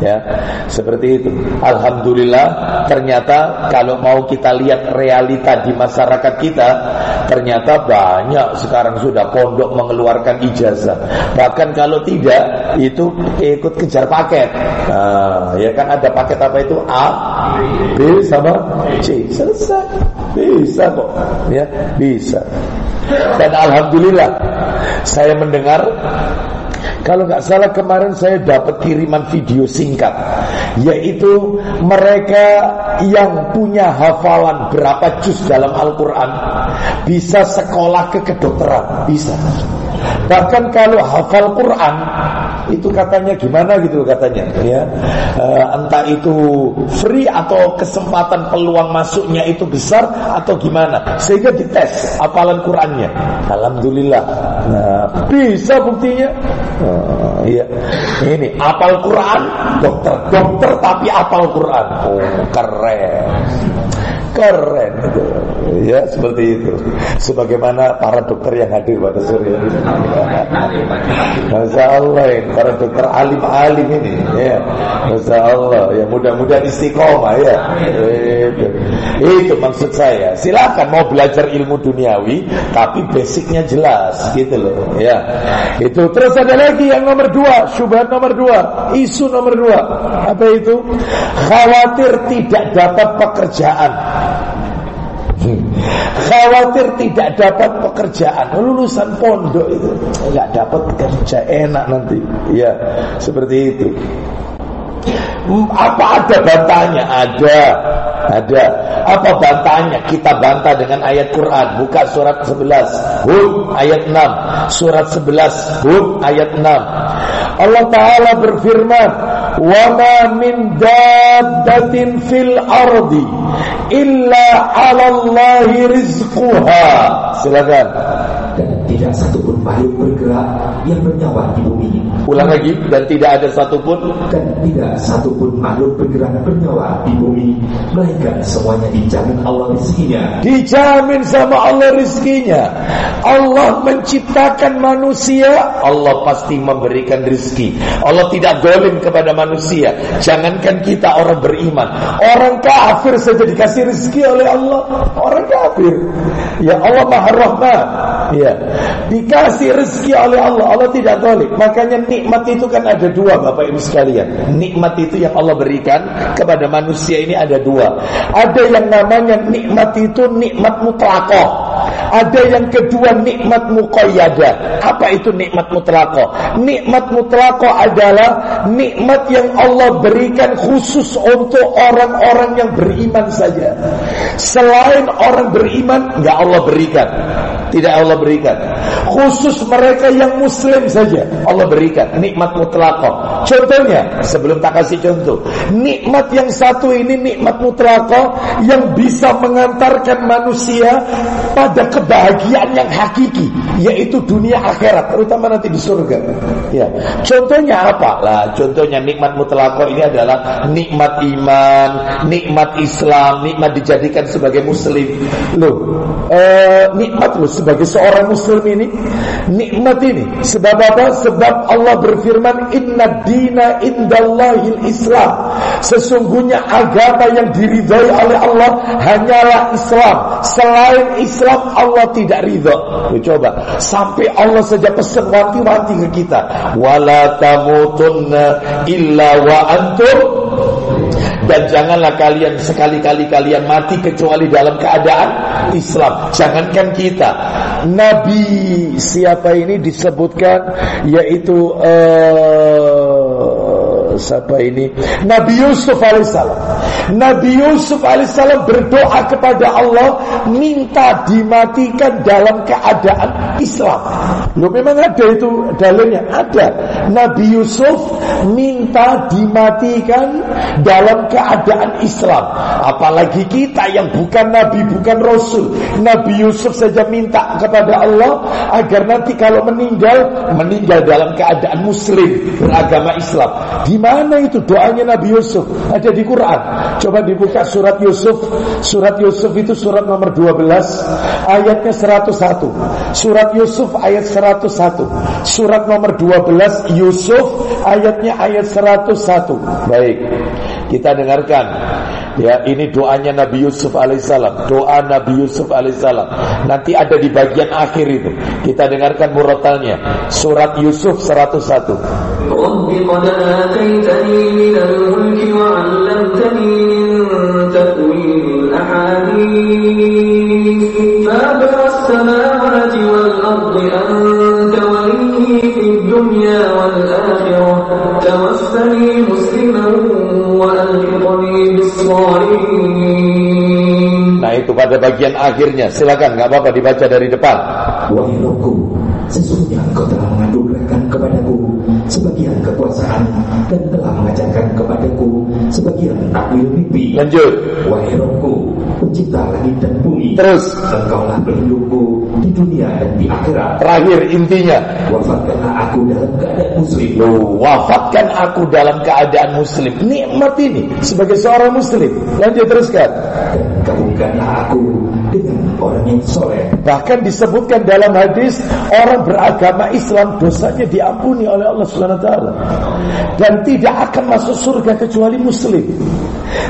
Ya seperti itu. Alhamdulillah ternyata kalau mau kita lihat realita di masyarakat kita ternyata banyak sekarang sudah pondok mengeluarkan ijazah bahkan kalau tidak itu ikut kejar paket. Nah, ya kan ada paket apa itu A, B sama C. Selesai. Bisa kok. Ya, bisa. Dan alhamdulillah saya mendengar kalau nggak salah kemarin saya dapat kiriman video singkat Yaitu mereka yang punya hafalan berapa juz dalam Al-Quran Bisa sekolah ke kedokteran Bisa. Bahkan kalau hafal Quran itu katanya gimana gitu katanya ya. E, entah itu free atau kesempatan peluang masuknya itu besar atau gimana. Sehingga dites hafalan Qurannya. Alhamdulillah. Nah bisa buktinya. Oh, iya. Ini apal Quran dokter. Dokter tapi apal Quran. Oh keren. Keren. Ya, seperti itu. Sebagaimana para dokter yang hadir pada sore ini. Masya Allah ini, para dokter alim-alim ini. Ya, Masya Allah. Ya, mudah-mudahan istiqomah ya. Itu. itu maksud saya. Silakan mau belajar ilmu duniawi, tapi basicnya jelas, gitu loh. Ya, itu. Terus ada lagi yang nomor dua, syubhat nomor dua, isu nomor dua. Apa itu? Khawatir tidak dapat pekerjaan. Khawatir tidak dapat pekerjaan. Lulusan pondok itu. Nggak dapat kerja enak nanti. Ya seperti itu. Apa ada bantahnya? Ada Ada Apa bantahnya? Kita bantah dengan ayat Quran Buka surat 11 Hud ayat 6 Surat 11 Hud ayat 6 Allah Ta'ala berfirman Wa ma min dabbatin fil ardi illa 'ala Allahi rizquha. Silakan. Tidak satu pun makhluk bergerak yang bernyawa di bumi. Ulang lagi dan tidak ada satupun dan tidak satupun makhluk bergerak bernyawa di bumi melainkan semuanya dijamin Allah rezekinya. Dijamin sama Allah rezekinya. Allah menciptakan manusia, Allah pasti memberikan rezeki. Allah tidak dolim kepada manusia. Jangankan kita orang beriman, orang kafir saja dikasih rezeki oleh Allah. Orang kafir, ya Allah Maha Rahman. Ya, dikasih rezeki oleh Allah. Allah tidak dolim. Makanya nikmat itu kan ada dua Bapak Ibu sekalian. Nikmat itu yang Allah berikan kepada manusia ini ada dua. Ada yang namanya nikmat itu nikmat mutlakoh. Ada yang kedua nikmat muqayyada. Apa itu nikmat mutlaqo? Nikmat mutlaqo adalah nikmat yang Allah berikan khusus untuk orang-orang yang beriman saja. Selain orang beriman, nggak Allah berikan. Tidak Allah berikan. Khusus mereka yang muslim saja Allah berikan nikmat mutlaqah. Contohnya, sebelum tak kasih contoh, nikmat yang satu ini nikmat mutlaqah yang bisa mengantarkan manusia pada kebahagiaan yang hakiki, yaitu dunia akhirat, terutama nanti di surga. Ya. Contohnya apa? Lah, contohnya nikmat mutlaqah ini adalah nikmat iman, nikmat Islam, nikmat dijadikan sebagai muslim. Loh, eh, nikmat loh sebagai seorang muslim ini nikmat ini sebab apa? Sebab Allah berfirman inna dina indallahil Islam. Sesungguhnya agama yang diridhai oleh Allah hanyalah Islam. Selain Islam Allah tidak ridho. Coba sampai Allah saja pesan wanti-wanti ke kita. Wala tamutunna illa wa antum dan janganlah kalian sekali-kali kalian mati kecuali dalam keadaan Islam. Jangankan kita, Nabi siapa ini disebutkan yaitu uh, siapa ini? Nabi Yusuf alaihissalam. Nabi Yusuf alaihissalam berdoa kepada Allah minta dimatikan dalam keadaan Islam. Loh memang ada itu dalilnya, ada. Nabi Yusuf minta dimatikan dalam keadaan Islam. Apalagi kita yang bukan Nabi, bukan Rasul. Nabi Yusuf saja minta kepada Allah agar nanti kalau meninggal, meninggal dalam keadaan Muslim, beragama Islam. Di mana itu doanya Nabi Yusuf? Ada di Quran. Coba dibuka surat Yusuf. Surat Yusuf itu surat nomor 12, ayatnya 101. Surat Yusuf ayat 101. Surat nomor 12 Yusuf ayatnya ayat 101. Baik. Kita dengarkan. Ya ini doanya Nabi Yusuf alaihissalam. Doa Nabi Yusuf alaihissalam. Nanti ada di bagian akhir itu. Kita dengarkan murotalnya. Surat Yusuf 101 Rabbi qad ataitani minal mulki wa 'allamtani min ta'wil ahadith. Fatir as-samawati wal ardi anta waliyyi fid dunya wal akhirah tawaffani musliman Nah itu pada bagian akhirnya. Silakan nggak apa-apa dibaca dari depan. Wahai Robku Sesungguhnya engkau telah mengadukan kepadaku Sebagian kekuasaan Dan telah mengajarkan kepadaku Sebagian takwil mimpi. Lanjut. Wahai Robku Pencipta langit dan bumi Terus. Engkaulah pelindungku di dunia dan di akhirat. Terakhir intinya, wafatkanlah aku dalam keadaan muslim. Loh, wafatkan aku dalam keadaan muslim. Nikmat ini sebagai seorang muslim. Lanjut teruskan. Dan kabulkanlah aku orang yang soleh. Bahkan disebutkan dalam hadis orang beragama Islam dosanya diampuni oleh Allah Subhanahu wa taala dan tidak akan masuk surga kecuali muslim.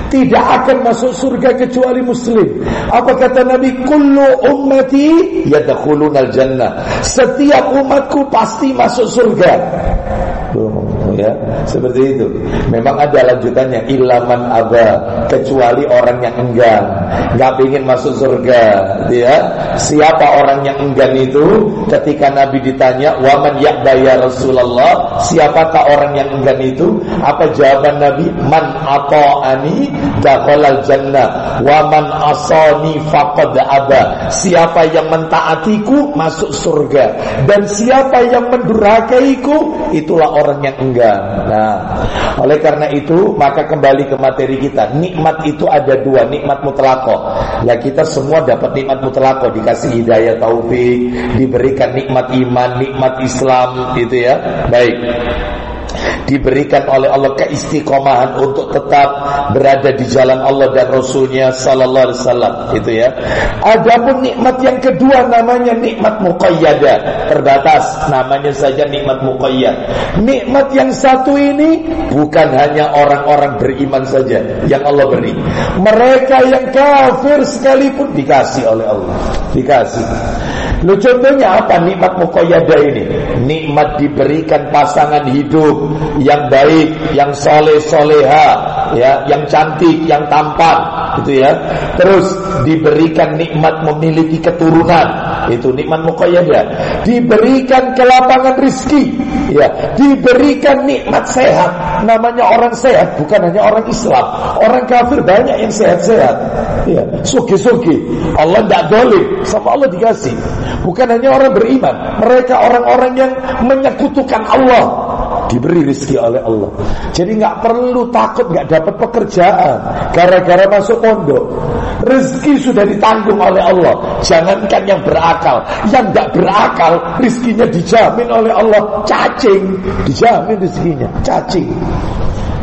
Tidak akan masuk surga kecuali muslim. Apa kata Nabi? Kullu ummati yadkhulunal jannah. Setiap umatku pasti masuk surga. Ya, seperti itu. Memang ada lanjutannya ilaman aba kecuali orang yang enggan, nggak ingin masuk surga, ya. Siapa orang yang enggan itu? Ketika Nabi ditanya, "Waman yakba Rasulullah?" Siapakah orang yang enggan itu? Apa jawaban Nabi? Man ata'ani dakhalal jannah wa man asani faqad aba. Siapa yang mentaatiku masuk surga dan siapa yang mendurhakaiku itulah orang yang enggan. Nah, oleh karena itu maka kembali ke materi kita. Nikmat itu ada dua, nikmat mutlako. Ya kita semua dapat nikmat mutlako, dikasih hidayah taufik, diberikan nikmat iman, nikmat Islam gitu ya. Baik diberikan oleh Allah keistiqomahan untuk tetap berada di jalan Allah dan Rasulnya Sallallahu Alaihi Wasallam itu ya. Adapun nikmat yang kedua namanya nikmat muqayyada terbatas namanya saja nikmat muqayyad. Nikmat yang satu ini bukan hanya orang-orang beriman saja yang Allah beri. Mereka yang kafir sekalipun dikasih oleh Allah. Dikasih. Lu contohnya apa nikmat muqayyada ini? Nikmat diberikan pasangan hidup yang baik, yang soleh soleha, ya, yang cantik, yang tampan, gitu ya. Terus diberikan nikmat memiliki keturunan, itu nikmat muqayyadah. Diberikan kelapangan rizki, ya. Diberikan nikmat sehat, namanya orang sehat, bukan hanya orang Islam. Orang kafir banyak yang sehat-sehat, ya. Sugi-sugi, Allah tidak dolim, sama Allah dikasih. Bukan hanya orang beriman, mereka orang-orang yang menyekutukan Allah diberi rezeki oleh Allah. Jadi nggak perlu takut nggak dapat pekerjaan gara-gara masuk pondok. Rezeki sudah ditanggung oleh Allah. Jangankan yang berakal, yang nggak berakal rezekinya dijamin oleh Allah. Cacing dijamin rezekinya, cacing.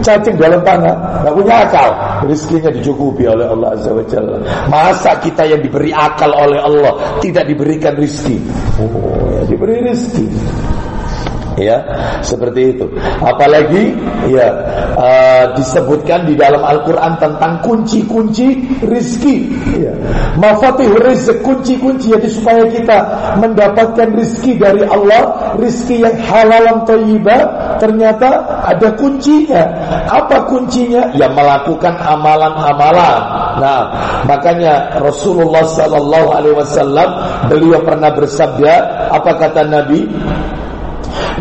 Cacing dalam tanah, nggak punya akal, rezekinya dicukupi oleh Allah Azza wa Jalla. Masa kita yang diberi akal oleh Allah tidak diberikan rezeki? Oh, ya diberi rezeki ya seperti itu. Apalagi ya uh, disebutkan di dalam Al-Qur'an tentang kunci-kunci rizki. Ya. Mafatih rizq kunci-kunci jadi supaya kita mendapatkan rizki dari Allah rizki yang halal thayyibah ternyata ada kuncinya. Apa kuncinya? Ya melakukan amalan-amalan. Nah makanya Rasulullah sallallahu alaihi wasallam beliau pernah bersabda apa kata Nabi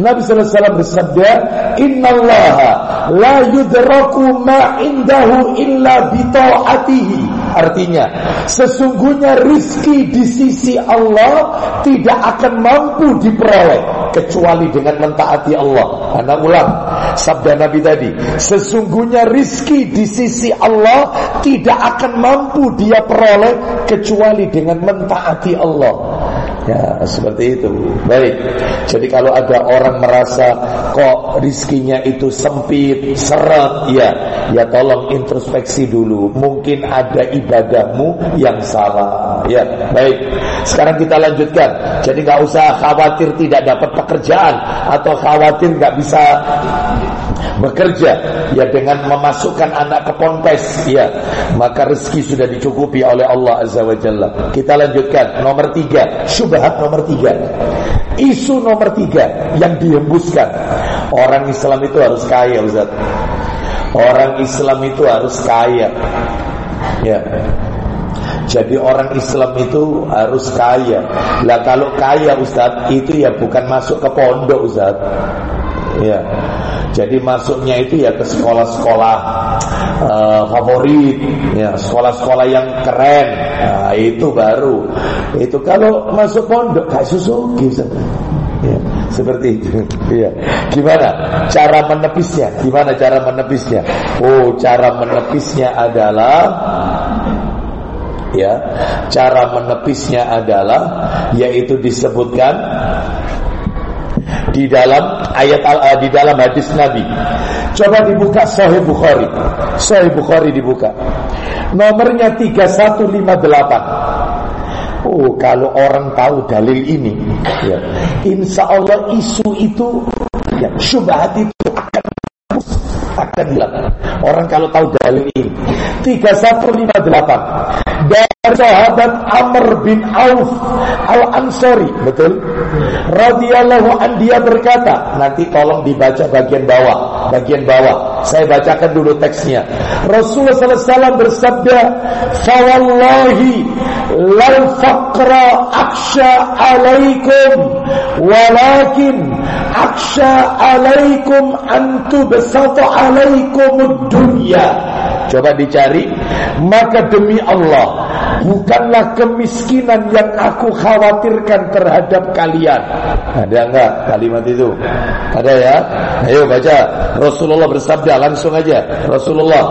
Nabi sallallahu alaihi wasallam bersabda, "Innallaha la yudraku ma indahu illa bi ta'atihi." Artinya, sesungguhnya rizki di sisi Allah tidak akan mampu diperoleh kecuali dengan mentaati Allah. Anak ulang sabda Nabi tadi, sesungguhnya rizki di sisi Allah tidak akan mampu dia peroleh kecuali dengan mentaati Allah. Ya seperti itu. Baik. Jadi kalau ada orang merasa Kok rizkinya itu sempit Seret Ya Ya tolong introspeksi dulu. Mungkin ada ibadahmu yang salah. Ya baik. Sekarang kita lanjutkan. Jadi nggak usah khawatir tidak dapat pekerjaan Atau khawatir nggak bisa bekerja. Ya dengan memasukkan anak ke ponpes ya. Maka rezeki sudah dicukupi oleh Allah azza wa jalla. Kita lanjutkan. Nomor tiga syubhat nomor tiga isu nomor tiga yang dihembuskan orang Islam itu harus kaya Ustaz orang Islam itu harus kaya ya jadi orang Islam itu harus kaya. Lah kalau kaya Ustaz itu ya bukan masuk ke pondok Ustaz. Ya. Jadi masuknya itu ya ke sekolah-sekolah uh, favorit, ya sekolah-sekolah yang keren. Nah, itu baru. Itu kalau masuk pondok kayak susu gitu. Ya, seperti itu. Ya. Gimana cara menepisnya? Gimana cara menepisnya? Oh, cara menepisnya adalah Ya, cara menepisnya adalah yaitu disebutkan di dalam ayat uh, di dalam hadis Nabi. Coba dibuka Sahih Bukhari. Sahih Bukhari dibuka. Nomornya 3158. Oh, kalau orang tahu dalil ini, ya, insya Allah isu itu, ya, syubhat itu akan akan hilang. Orang kalau tahu dalil ini. 3158 dari sahabat Amr bin Auf Al-Ansari, betul? Radhiyallahu an dia berkata, nanti tolong dibaca bagian bawah, bagian bawah. Saya bacakan dulu teksnya. Rasulullah SAW bersabda, "Fawallahi lau faqra aksha alaikum, walakin aksha alaikum antu besata alaikum dunya." Coba dicari. Maka demi Allah Bukanlah kemiskinan yang aku khawatirkan terhadap kalian. Ada enggak kalimat itu? Ada ya? Ayo baca. Rasulullah bersabda langsung aja. Rasulullah.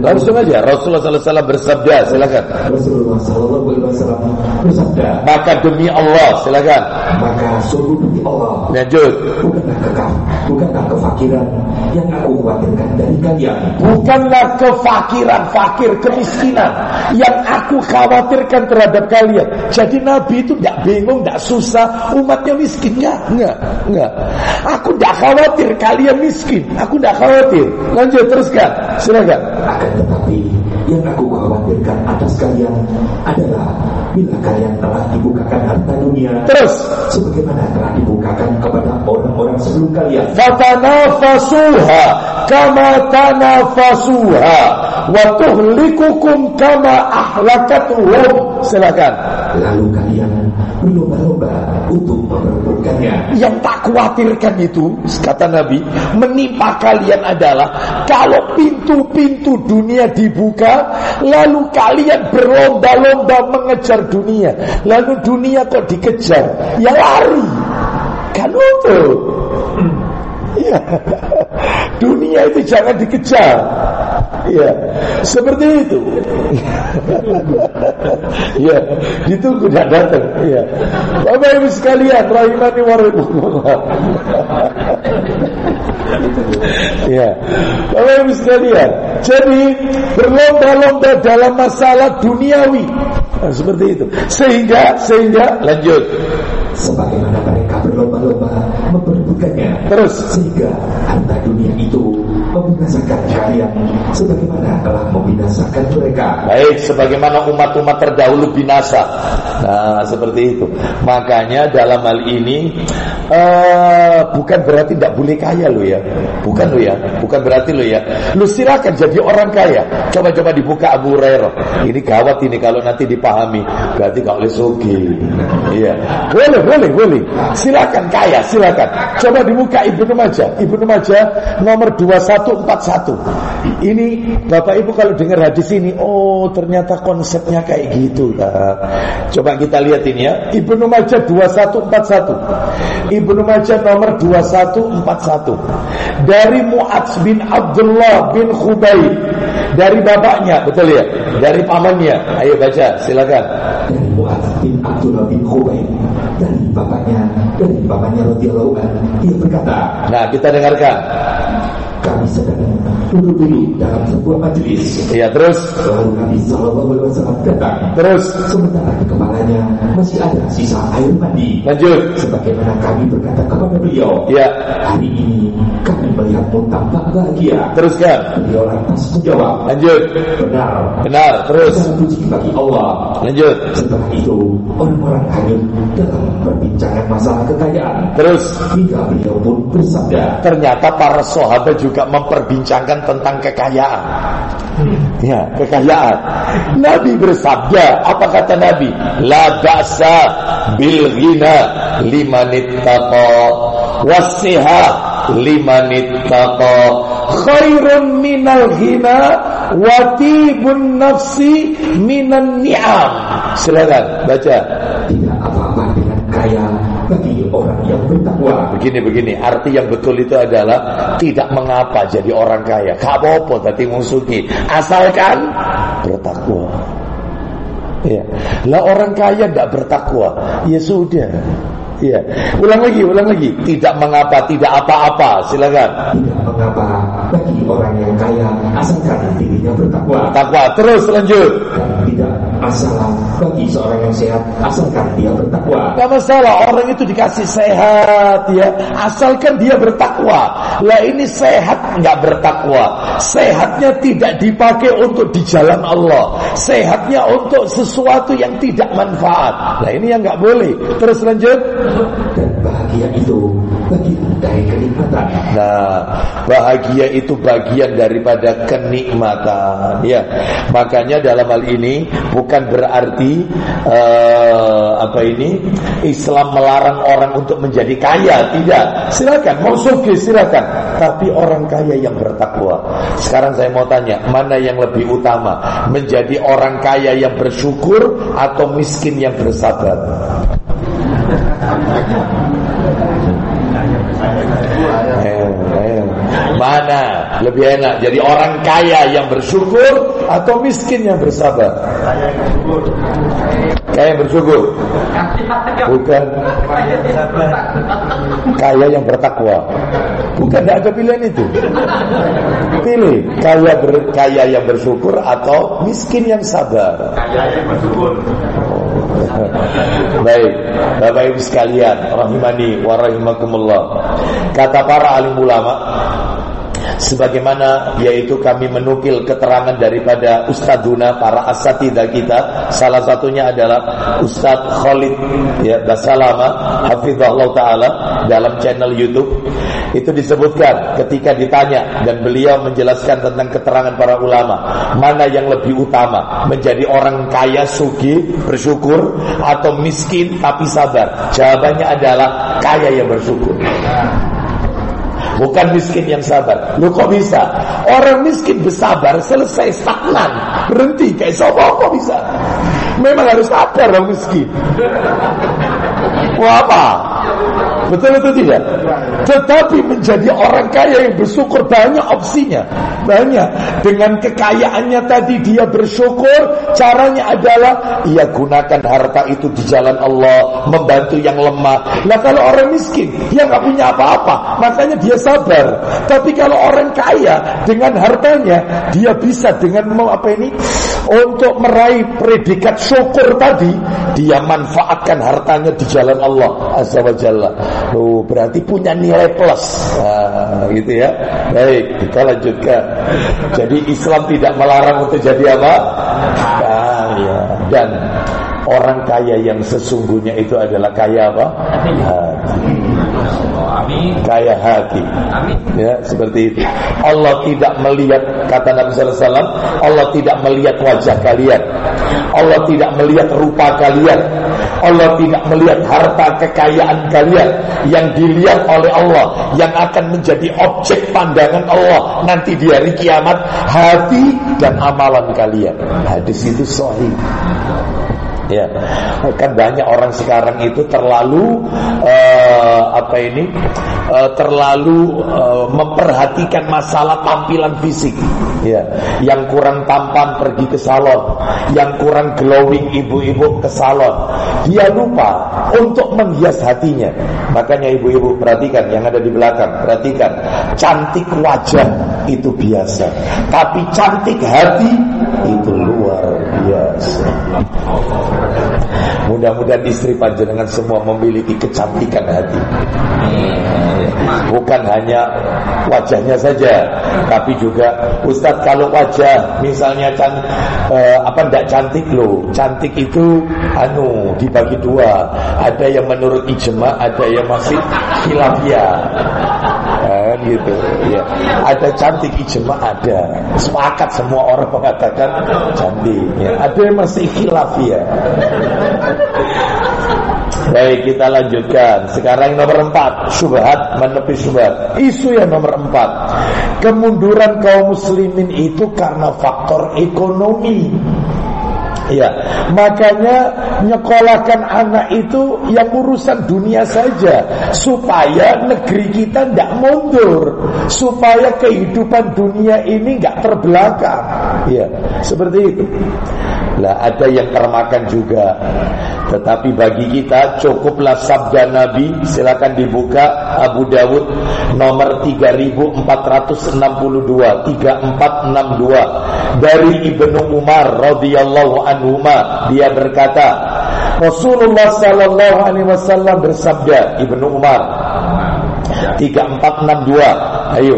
Langsung aja. Rasulullah SAW bersabda silakan. Rasulullah SAW bersabda maka demi Allah silakan. Maka sungguh demi Allah lanjut. bukanlah kekal bukanlah kefakiran. Yang aku khawatirkan dari kalian. Bukanlah kefakiran fakir kemiskinan. Yang aku khawatirkan terhadap kalian. Jadi Nabi itu tidak bingung tidak susah. Umatnya miskinnya enggak enggak aku tidak khawatir kalian miskin. Aku tidak khawatir. Lanjut Lanjut teruskan. Silakan. Akan tetapi yang aku khawatirkan atas kalian adalah bila kalian telah dibukakan harta dunia terus. sebagaimana telah dibukakan kepada orang-orang sebelum kalian. Fatanafasuha kama tanafasuha wa tuhlikukum kama ahlakatuhum. Silakan. Lalu kalian berlomba-lomba untuk merebutkannya yang tak khawatirkan itu kata Nabi menimpa kalian adalah kalau pintu-pintu dunia dibuka lalu kalian berlomba-lomba mengejar dunia. Lalu dunia kok dikejar? Ya lari. Kan itu. Ya. Dunia itu jangan dikejar. Ya, seperti itu. ya, ditunggu tidak datang. Ya. Bapak Ibu sekalian, rahimani warahmatullah. ya. Bapak Ibu sekalian, jadi berlomba-lomba dalam masalah duniawi. Nah, seperti itu. Sehingga sehingga lanjut sebagaimana mereka berlomba-lomba memperebutkannya terus sehingga harta dunia itu membinasakan kalian sebagaimana telah membinasakan mereka. Baik sebagaimana umat-umat terdahulu binasa. Nah seperti itu. Makanya dalam hal ini uh, bukan berarti tidak boleh kaya lo ya. Bukan lo ya. Bukan berarti lo ya. Lu silakan jadi orang kaya. Coba-coba dibuka Abu Hurairah. Ini gawat ini kalau nanti dipahami. Berarti gak boleh sugi iya. Boleh boleh, boleh. Silakan kaya, silakan. Coba dibuka Ibnu Majah. Ibnu Majah nomor 2141. Ini Bapak Ibu kalau dengar hadis ini, oh ternyata konsepnya kayak gitu. Nah, coba kita lihat ini ya. Ibnu Majah 2141. Ibnu Majah nomor 2141. Dari Mu'adz bin Abdullah bin Khubayb. Dari bapaknya, betul ya? Dari pamannya. Ayo baca, silakan. Dari Mu'adz bin Abdullah bin Khubayb dari bapaknya dari bapaknya radhiyallahu anhu ia berkata nah kita dengarkan kami sedang duduk-duduk dalam sebuah majelis. Iya terus. Lalu Nabi Shallallahu Alaihi Wasallam datang. Terus. Sementara di kepalanya masih ada sisa air mandi. Lanjut. Sebagaimana kami berkata kepada beliau. Iya. Hari ini kami melihatmu tampak bahagia. Teruskan. Beliau lantas menjawab. Lanjut. Benar. Benar. Terus. Puji bagi Allah. Lanjut. Setelah itu orang-orang hanyut dalam perbincangan masalah kekayaan. Terus. Hingga beliau pun bersabda. Ternyata para sahabat juga memperbincangkan tentang kekayaan. Ya, kekayaan. Nabi bersabda, apa kata Nabi? La ba'sa bil ghina liman ittaqa wasiha liman ittaqa khairun minal ghina wa tibun nafsi minan ni'am. Silakan baca. Tidak apa-apa dengan kaya bagi orang yang bertakwa. Begini-begini, arti yang betul itu adalah tidak mengapa jadi orang kaya. Gak apa-apa tadi musuhi, asalkan bertakwa. Ya. Lah orang kaya tidak bertakwa, ya sudah. Ya. Ulang lagi, ulang lagi. Tidak mengapa, tidak apa-apa. Silakan. Tidak mengapa bagi orang yang kaya asalkan dirinya bertakwa. Takwa. Terus lanjut. Dan tidak masalah bagi seorang yang sehat asalkan dia bertakwa. Gak masalah orang itu dikasih sehat ya, asalkan dia bertakwa. Lah ini sehat nggak bertakwa. Sehatnya tidak dipakai untuk di jalan Allah. Sehatnya untuk sesuatu yang tidak manfaat. Nah ini yang nggak boleh. Terus lanjut. Dan bahagia itu bagian dari kenikmatan. Nah, bahagia itu bagian daripada kenikmatan. Ya, makanya dalam hal ini bukan berarti uh, apa ini Islam melarang orang untuk menjadi kaya. Tidak. Silakan, mau sugih silakan. Tapi orang kaya yang bertakwa. Sekarang saya mau tanya, mana yang lebih utama? Menjadi orang kaya yang bersyukur atau miskin yang bersabar? Eh. Mana lebih enak jadi orang kaya yang bersyukur atau miskin yang bersabar? Kaya yang bersyukur. Bukan kaya yang bertakwa. Bukan ada pilihan itu. Pilih kaya ber, kaya yang bersyukur atau miskin yang sabar. Kaya yang bersyukur. Baik, Bapak Ibu sekalian, rahimani wa rahimakumullah. Kata para alim ulama, sebagaimana yaitu kami menukil keterangan daripada ustadzuna para asatidah kita salah satunya adalah Ustadz Khalid ya Basalama hafizahullah taala dalam channel YouTube. Itu disebutkan ketika ditanya dan beliau menjelaskan tentang keterangan para ulama mana yang lebih utama menjadi orang kaya sugi bersyukur atau miskin tapi sabar? Jawabannya adalah kaya yang bersyukur Bukan miskin yang sabar. Lu kok bisa? Orang miskin bersabar selesai stagnan, berhenti kayak sopo kok bisa? Memang harus sabar orang miskin. Wah apa? Betul itu tidak? Tetapi menjadi orang kaya yang bersyukur banyak opsinya. Banyak. Dengan kekayaannya tadi dia bersyukur. Caranya adalah ia gunakan harta itu di jalan Allah. Membantu yang lemah. Nah kalau orang miskin, dia nggak punya apa-apa. Makanya dia sabar. Tapi kalau orang kaya dengan hartanya, dia bisa dengan mau apa ini? Untuk meraih predikat syukur tadi, dia manfaatkan hartanya di jalan Allah Azza wa Jalla. Oh, berarti punya nilai plus. Nah, gitu ya. Baik, kita lanjutkan. Jadi Islam tidak melarang untuk jadi apa? Kaya. Dan orang kaya yang sesungguhnya itu adalah kaya apa? Hati. Kaya hati. Ya, seperti itu. Allah tidak melihat kata Nabi sallallahu alaihi wasallam, Allah tidak melihat wajah kalian. Allah tidak melihat rupa kalian. Allah tidak melihat harta kekayaan kalian yang dilihat oleh Allah yang akan menjadi objek pandangan Allah nanti di hari kiamat hati dan amalan kalian. Hadis itu sahih. Ya, kan banyak orang sekarang itu terlalu uh, apa ini uh, terlalu uh, memperhatikan masalah tampilan fisik. Ya, yang kurang tampan pergi ke salon, yang kurang glowing ibu-ibu ke salon. Dia lupa untuk menghias hatinya. Makanya ibu-ibu perhatikan yang ada di belakang, perhatikan cantik wajah itu biasa, tapi cantik hati itu luar biasa. Mudah-mudahan istri panjenengan semua memiliki kecantikan hati. Bukan hanya wajahnya saja, tapi juga Ustadz kalau wajah misalnya can, eh, apa ndak cantik loh. Cantik itu anu dibagi dua. Ada yang menurut ijma, ada yang masih khilafiyah. Kan gitu. Ya. Ada cantik ijma ada. Sepakat semua orang mengatakan cantik. Ya. Ada yang masih khilafiyah. Baik kita lanjutkan Sekarang nomor empat Subhat menepi subhat Isu yang nomor empat Kemunduran kaum muslimin itu karena faktor ekonomi Ya, makanya nyekolahkan anak itu yang urusan dunia saja supaya negeri kita tidak mundur, supaya kehidupan dunia ini nggak terbelakang. Ya, seperti itu. Lah ada yang termakan juga. Tetapi bagi kita cukuplah sabda Nabi. Silakan dibuka Abu Dawud nomor 3462 3462 dari Ibnu Umar radhiyallahu anhuma dia berkata Rasulullah sallallahu alaihi wasallam bersabda Ibnu Umar. 3462 ayo.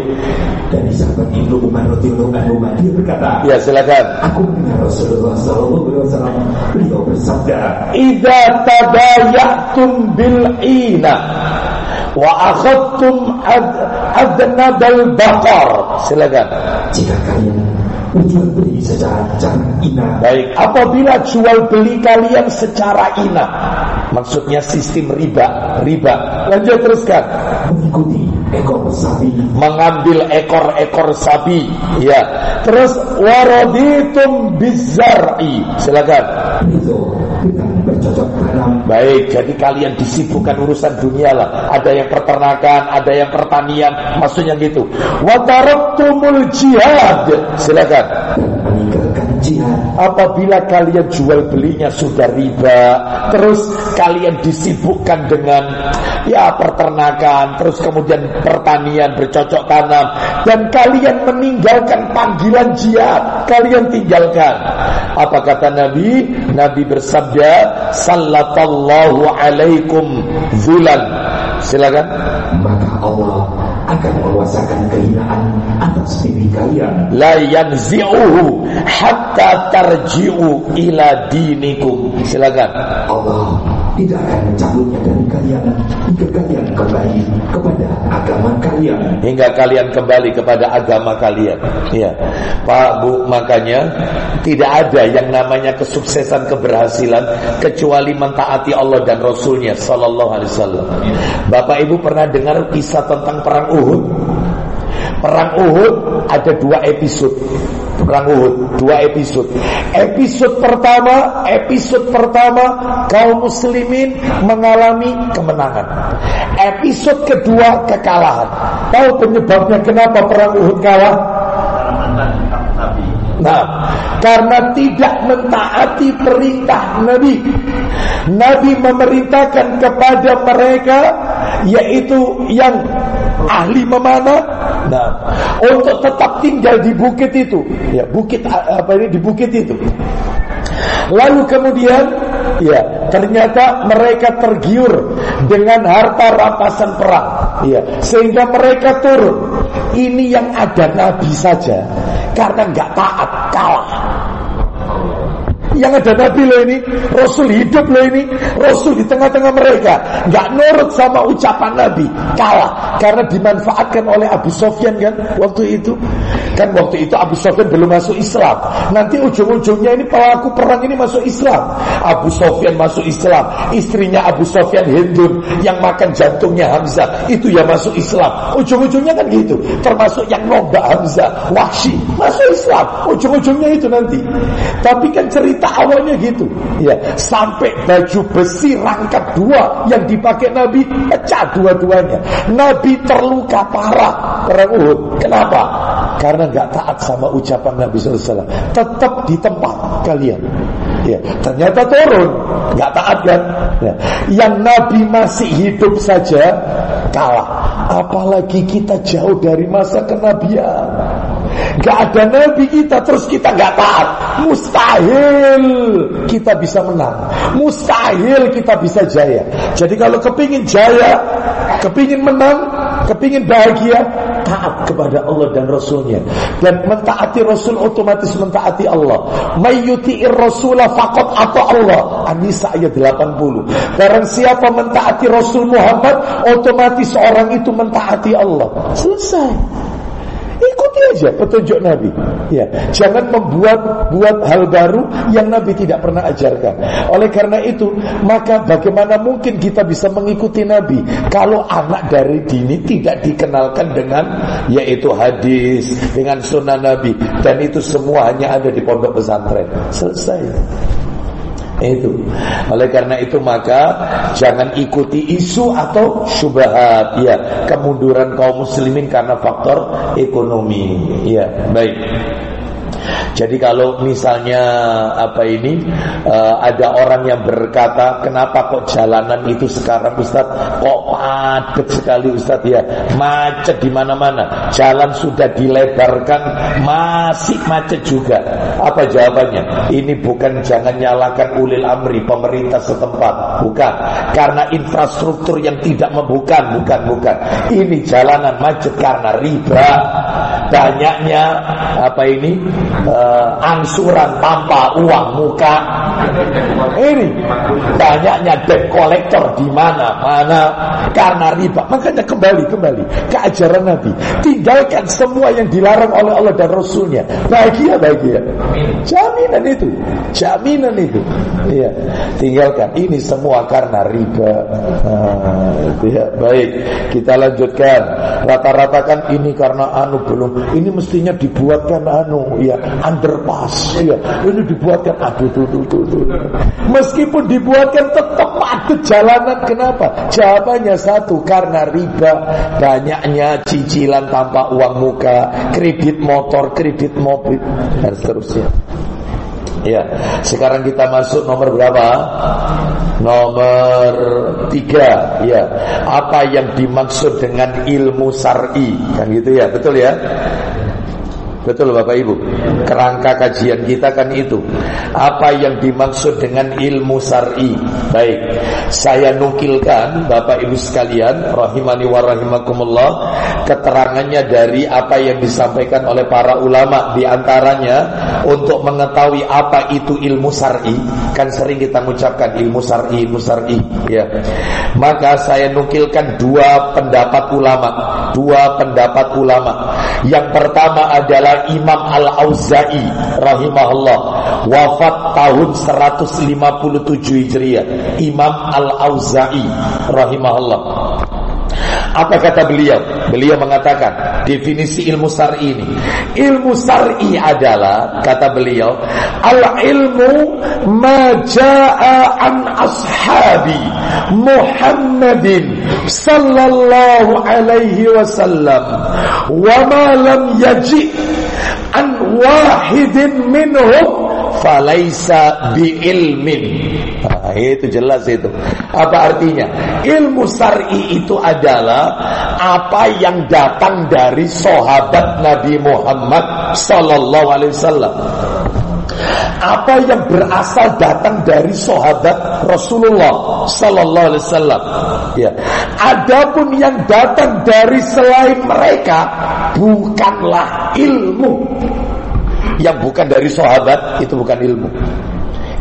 Dari sahabat Ibnu Umar radhiyallahu anhu dia berkata ya silakan. Aku mendengar Rasulullah sallallahu alaihi wasallam beliau bersabda idza tabayatum bil ina wa akhadtum ad adnadal baqar silakan. Jika kalian jual beli secara cara ina. Baik, apabila jual beli kalian secara ina, maksudnya sistem riba, riba. Lanjut teruskan. Mengikuti ekor sapi, mengambil ekor-ekor sapi, ya. Terus waraditum bizar'i. Silakan. Bercocok tanam. Baik, jadi kalian disibukkan urusan dunia lah. Ada yang peternakan, ada yang pertanian, maksudnya gitu. Wa taraktumul jihad. Silakan. Meninggalkan jihad. Apabila kalian jual belinya sudah riba, terus kalian disibukkan dengan ya peternakan, terus kemudian pertanian bercocok tanam dan kalian meninggalkan panggilan jihad, kalian tinggalkan. Apa kata Nabi? Nabi bersabda, "Sallallahu alaikum zulan." Silakan. Maka Allah akan menguasakan kehinaan atas diri kalian. La yanzi'uhu hatta tarji'u ila dinikum. Silakan. Allah tidak akan mencabutnya dari kalian hingga kalian kembali kepada agama kalian. Hingga kalian kembali kepada agama kalian. Ya, Pak Bu, makanya tidak ada yang namanya kesuksesan keberhasilan kecuali mentaati Allah dan Rasulnya Sallallahu Alaihi Wasallam. Bapak Ibu pernah dengar kisah tentang perang Uhud? Perang Uhud ada dua episode. Perang Uhud dua episode. Episode pertama, episode pertama kaum muslimin mengalami kemenangan. Episode kedua kekalahan. Tahu penyebabnya kenapa perang Uhud kalah? Nah, karena tidak mentaati perintah Nabi. Nabi memerintahkan kepada mereka yaitu yang ahli memanah. Nah untuk tetap tinggal di bukit itu. Ya bukit apa ini di bukit itu. Lalu kemudian ya ternyata mereka tergiur dengan harta rampasan perang. Ya sehingga mereka turun. Ini yang ada nabi saja. Karena nggak taat kalah yang ada Nabi loh ini Rasul hidup loh ini Rasul di tengah-tengah mereka. Nggak nurut sama ucapan Nabi. Kalah. Karena dimanfaatkan oleh Abu Sofyan kan Waktu itu. Kan waktu itu Abu Sofyan belum masuk Islam. Nanti ujung-ujungnya ini pelaku perang ini masuk Islam. Abu Sofyan masuk Islam. Istrinya Abu Sofyan Hindun Yang makan jantungnya Hamzah. Itu ya masuk Islam. Ujung-ujungnya kan gitu. Termasuk yang nombak Hamzah. Wahsy. Masuk Islam. Ujung-ujungnya itu nanti. Tapi kan cerita awalnya gitu. Ya, sampai baju besi rangkap dua yang dipakai Nabi pecah dua-duanya. Nabi terluka parah perang Uhud. Kenapa? Karena nggak taat sama ucapan Nabi SAW. Tetap di tempat kalian. Ya, ternyata turun, nggak taat kan? Ya. Yang Nabi masih hidup saja kalah. Apalagi kita jauh dari masa kenabian. Gak ada nabi kita terus kita gak taat. Mustahil kita bisa menang. Mustahil kita bisa jaya. Jadi kalau kepingin jaya, kepingin menang, kepingin bahagia, taat kepada Allah dan Rasulnya. Dan mentaati Rasul otomatis mentaati Allah. Mayyuti'ir Rasulah fakot atau Allah. Anisa ayat 80. Barang siapa mentaati Rasul Muhammad, otomatis orang itu mentaati Allah. Selesai. Ikuti aja petunjuk Nabi. Ya, jangan membuat buat hal baru yang Nabi tidak pernah ajarkan. Oleh karena itu, maka bagaimana mungkin kita bisa mengikuti Nabi kalau anak dari dini tidak dikenalkan dengan yaitu hadis, dengan sunnah Nabi dan itu semua hanya ada di pondok pesantren. Selesai. Itu. Oleh karena itu maka jangan ikuti isu atau syubhat ya, kemunduran kaum muslimin karena faktor ekonomi. Ya, baik. Jadi kalau misalnya apa ini uh, ada orang yang berkata kenapa kok jalanan itu sekarang Ustaz kok padat sekali Ustaz ya macet di mana-mana. Jalan sudah dilebarkan masih macet juga. Apa jawabannya? Ini bukan jangan nyalakan ulil amri pemerintah setempat. Bukan. Karena infrastruktur yang tidak membuka bukan bukan. Ini jalanan macet karena riba banyaknya apa ini uh, angsuran tanpa uang muka. Ini banyaknya debt collector di mana-mana karena riba. Makanya kembali kembali ke ajaran Nabi. Tinggalkan semua yang dilarang oleh Allah dan Rasulnya. Bahagia bahagia. Jaminan itu, jaminan itu. Iya, tinggalkan. Ini semua karena riba. Nah, ya. Baik, kita lanjutkan. Rata-rata kan ini karena anu belum. Ini mestinya dibuatkan anu ya underpass ya. Ini dibuatkan aduh tuh, tuh, tuh, tuh. meskipun dibuatkan tetap padat jalanan. Kenapa? Jawabannya satu karena riba. Banyaknya cicilan tanpa uang muka. Kredit motor kredit mobil dan seterusnya Ya, sekarang kita masuk nomor berapa? Nomor tiga. Ya, apa yang dimaksud dengan ilmu sari? Kan gitu ya, betul ya? Betul Bapak Ibu. Kerangka kajian kita kan itu. Apa yang dimaksud dengan ilmu sar'i Baik. Saya nukilkan Bapak Ibu sekalian Rahimani wa rahimakumullah Keterangannya dari apa yang disampaikan oleh para ulama Di antaranya Untuk mengetahui apa itu ilmu sar'i Kan sering kita mengucapkan ilmu sar'i Ilmu sar'i ya. Maka saya nukilkan dua pendapat ulama Dua pendapat ulama. Yang pertama adalah Imam Al-Auza'i rahimahullah wafat tahun 157 Hijriah. Imam Al-Auza'i rahimahullah apa kata beliau? Beliau mengatakan definisi ilmu syar'i ini. Ilmu syar'i adalah kata beliau, al-ilmu ma jaa an ashabi Muhammadin sallallahu alaihi wasallam wa ma lam yaji an wahidin minhum falaisa bi ilmin. Nah, itu jelas itu. Apa artinya? Ilmu syar'i itu adalah apa yang datang dari sahabat Nabi Muhammad sallallahu alaihi wasallam. Apa yang berasal datang dari sahabat Rasulullah sallallahu alaihi wasallam. Ya. Adapun yang datang dari selain mereka bukanlah ilmu. Yang bukan dari sahabat itu bukan ilmu.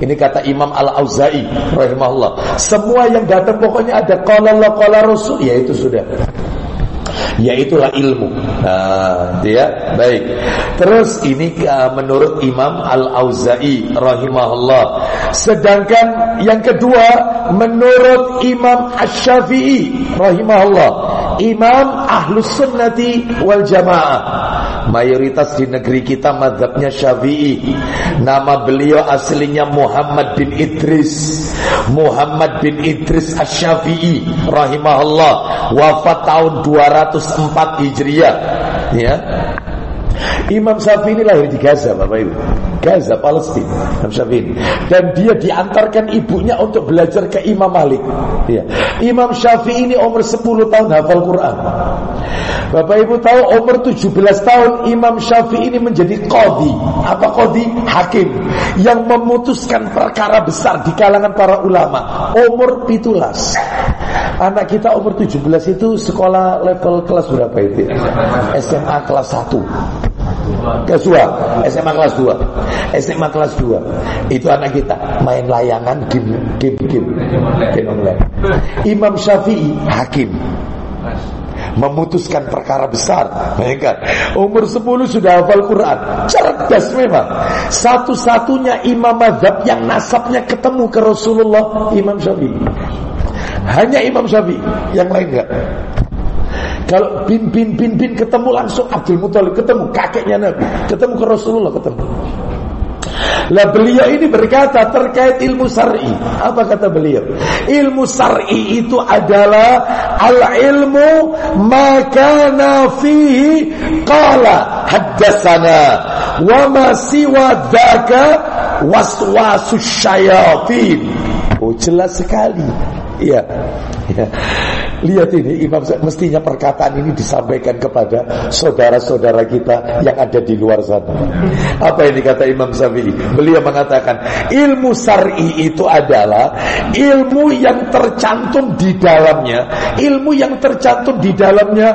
Ini kata Imam Al-Auza'i rahimahullah. Semua yang datang pokoknya ada qala Allah qala Rasul ya itu sudah yaitulah ilmu. Nah, ya, baik. Terus ini uh, menurut Imam Al-Auza'i rahimahullah. Sedangkan yang kedua menurut Imam Asy-Syafi'i rahimahullah, Imam Ahlus Sunnati wal Jamaah. Mayoritas di negeri kita madhabnya Syafi'i. Nama beliau aslinya Muhammad bin Idris. Muhammad bin Idris Asy-Syafi'i rahimahullah wafat tahun 204 Hijriah ya Imam Syafi'i ini lahir di Gaza Bapak Ibu Gaza, Palestina. Imam Syafi'i Dan dia diantarkan ibunya untuk belajar ke Imam Malik. Ya. Imam Syafi'i ini umur 10 tahun hafal Quran. Bapak Ibu tahu umur 17 tahun Imam Syafi'i ini menjadi qadi Apa qadi? Hakim. Yang memutuskan perkara besar di kalangan para ulama. Umur pitulas. Anak kita umur 17 itu sekolah level kelas berapa itu? SMA kelas 1 Kelas 2 SMA kelas 2 SMA kelas 2 Itu anak kita Main layangan game Game game Game online Imam Syafi'i Hakim memutuskan perkara besar. Bayangkan, umur 10 sudah hafal Quran. Cerdas memang. Satu-satunya imam madhab yang nasabnya ketemu ke Rasulullah, Imam Syafi'i. Hanya Imam Syafi'i, yang lain enggak. Kalau bin bin bin bin ketemu langsung Abdul Muthalib ketemu kakeknya Nabi, ketemu ke Rasulullah ketemu. Lah beliau ini berkata terkait ilmu syar'i. Apa kata beliau? Ilmu syar'i itu adalah al-ilmu maka nafihi qala haddatsana wa ma siwa dzaka waswasus syayatin. Oh jelas sekali. Iya. Ya. Lihat ini Imam mestinya perkataan ini disampaikan kepada saudara-saudara kita yang ada di luar sana. Apa ini kata Imam Syafi'i? Beliau mengatakan ilmu syar'i itu adalah ilmu yang tercantum di dalamnya, ilmu yang tercantum di dalamnya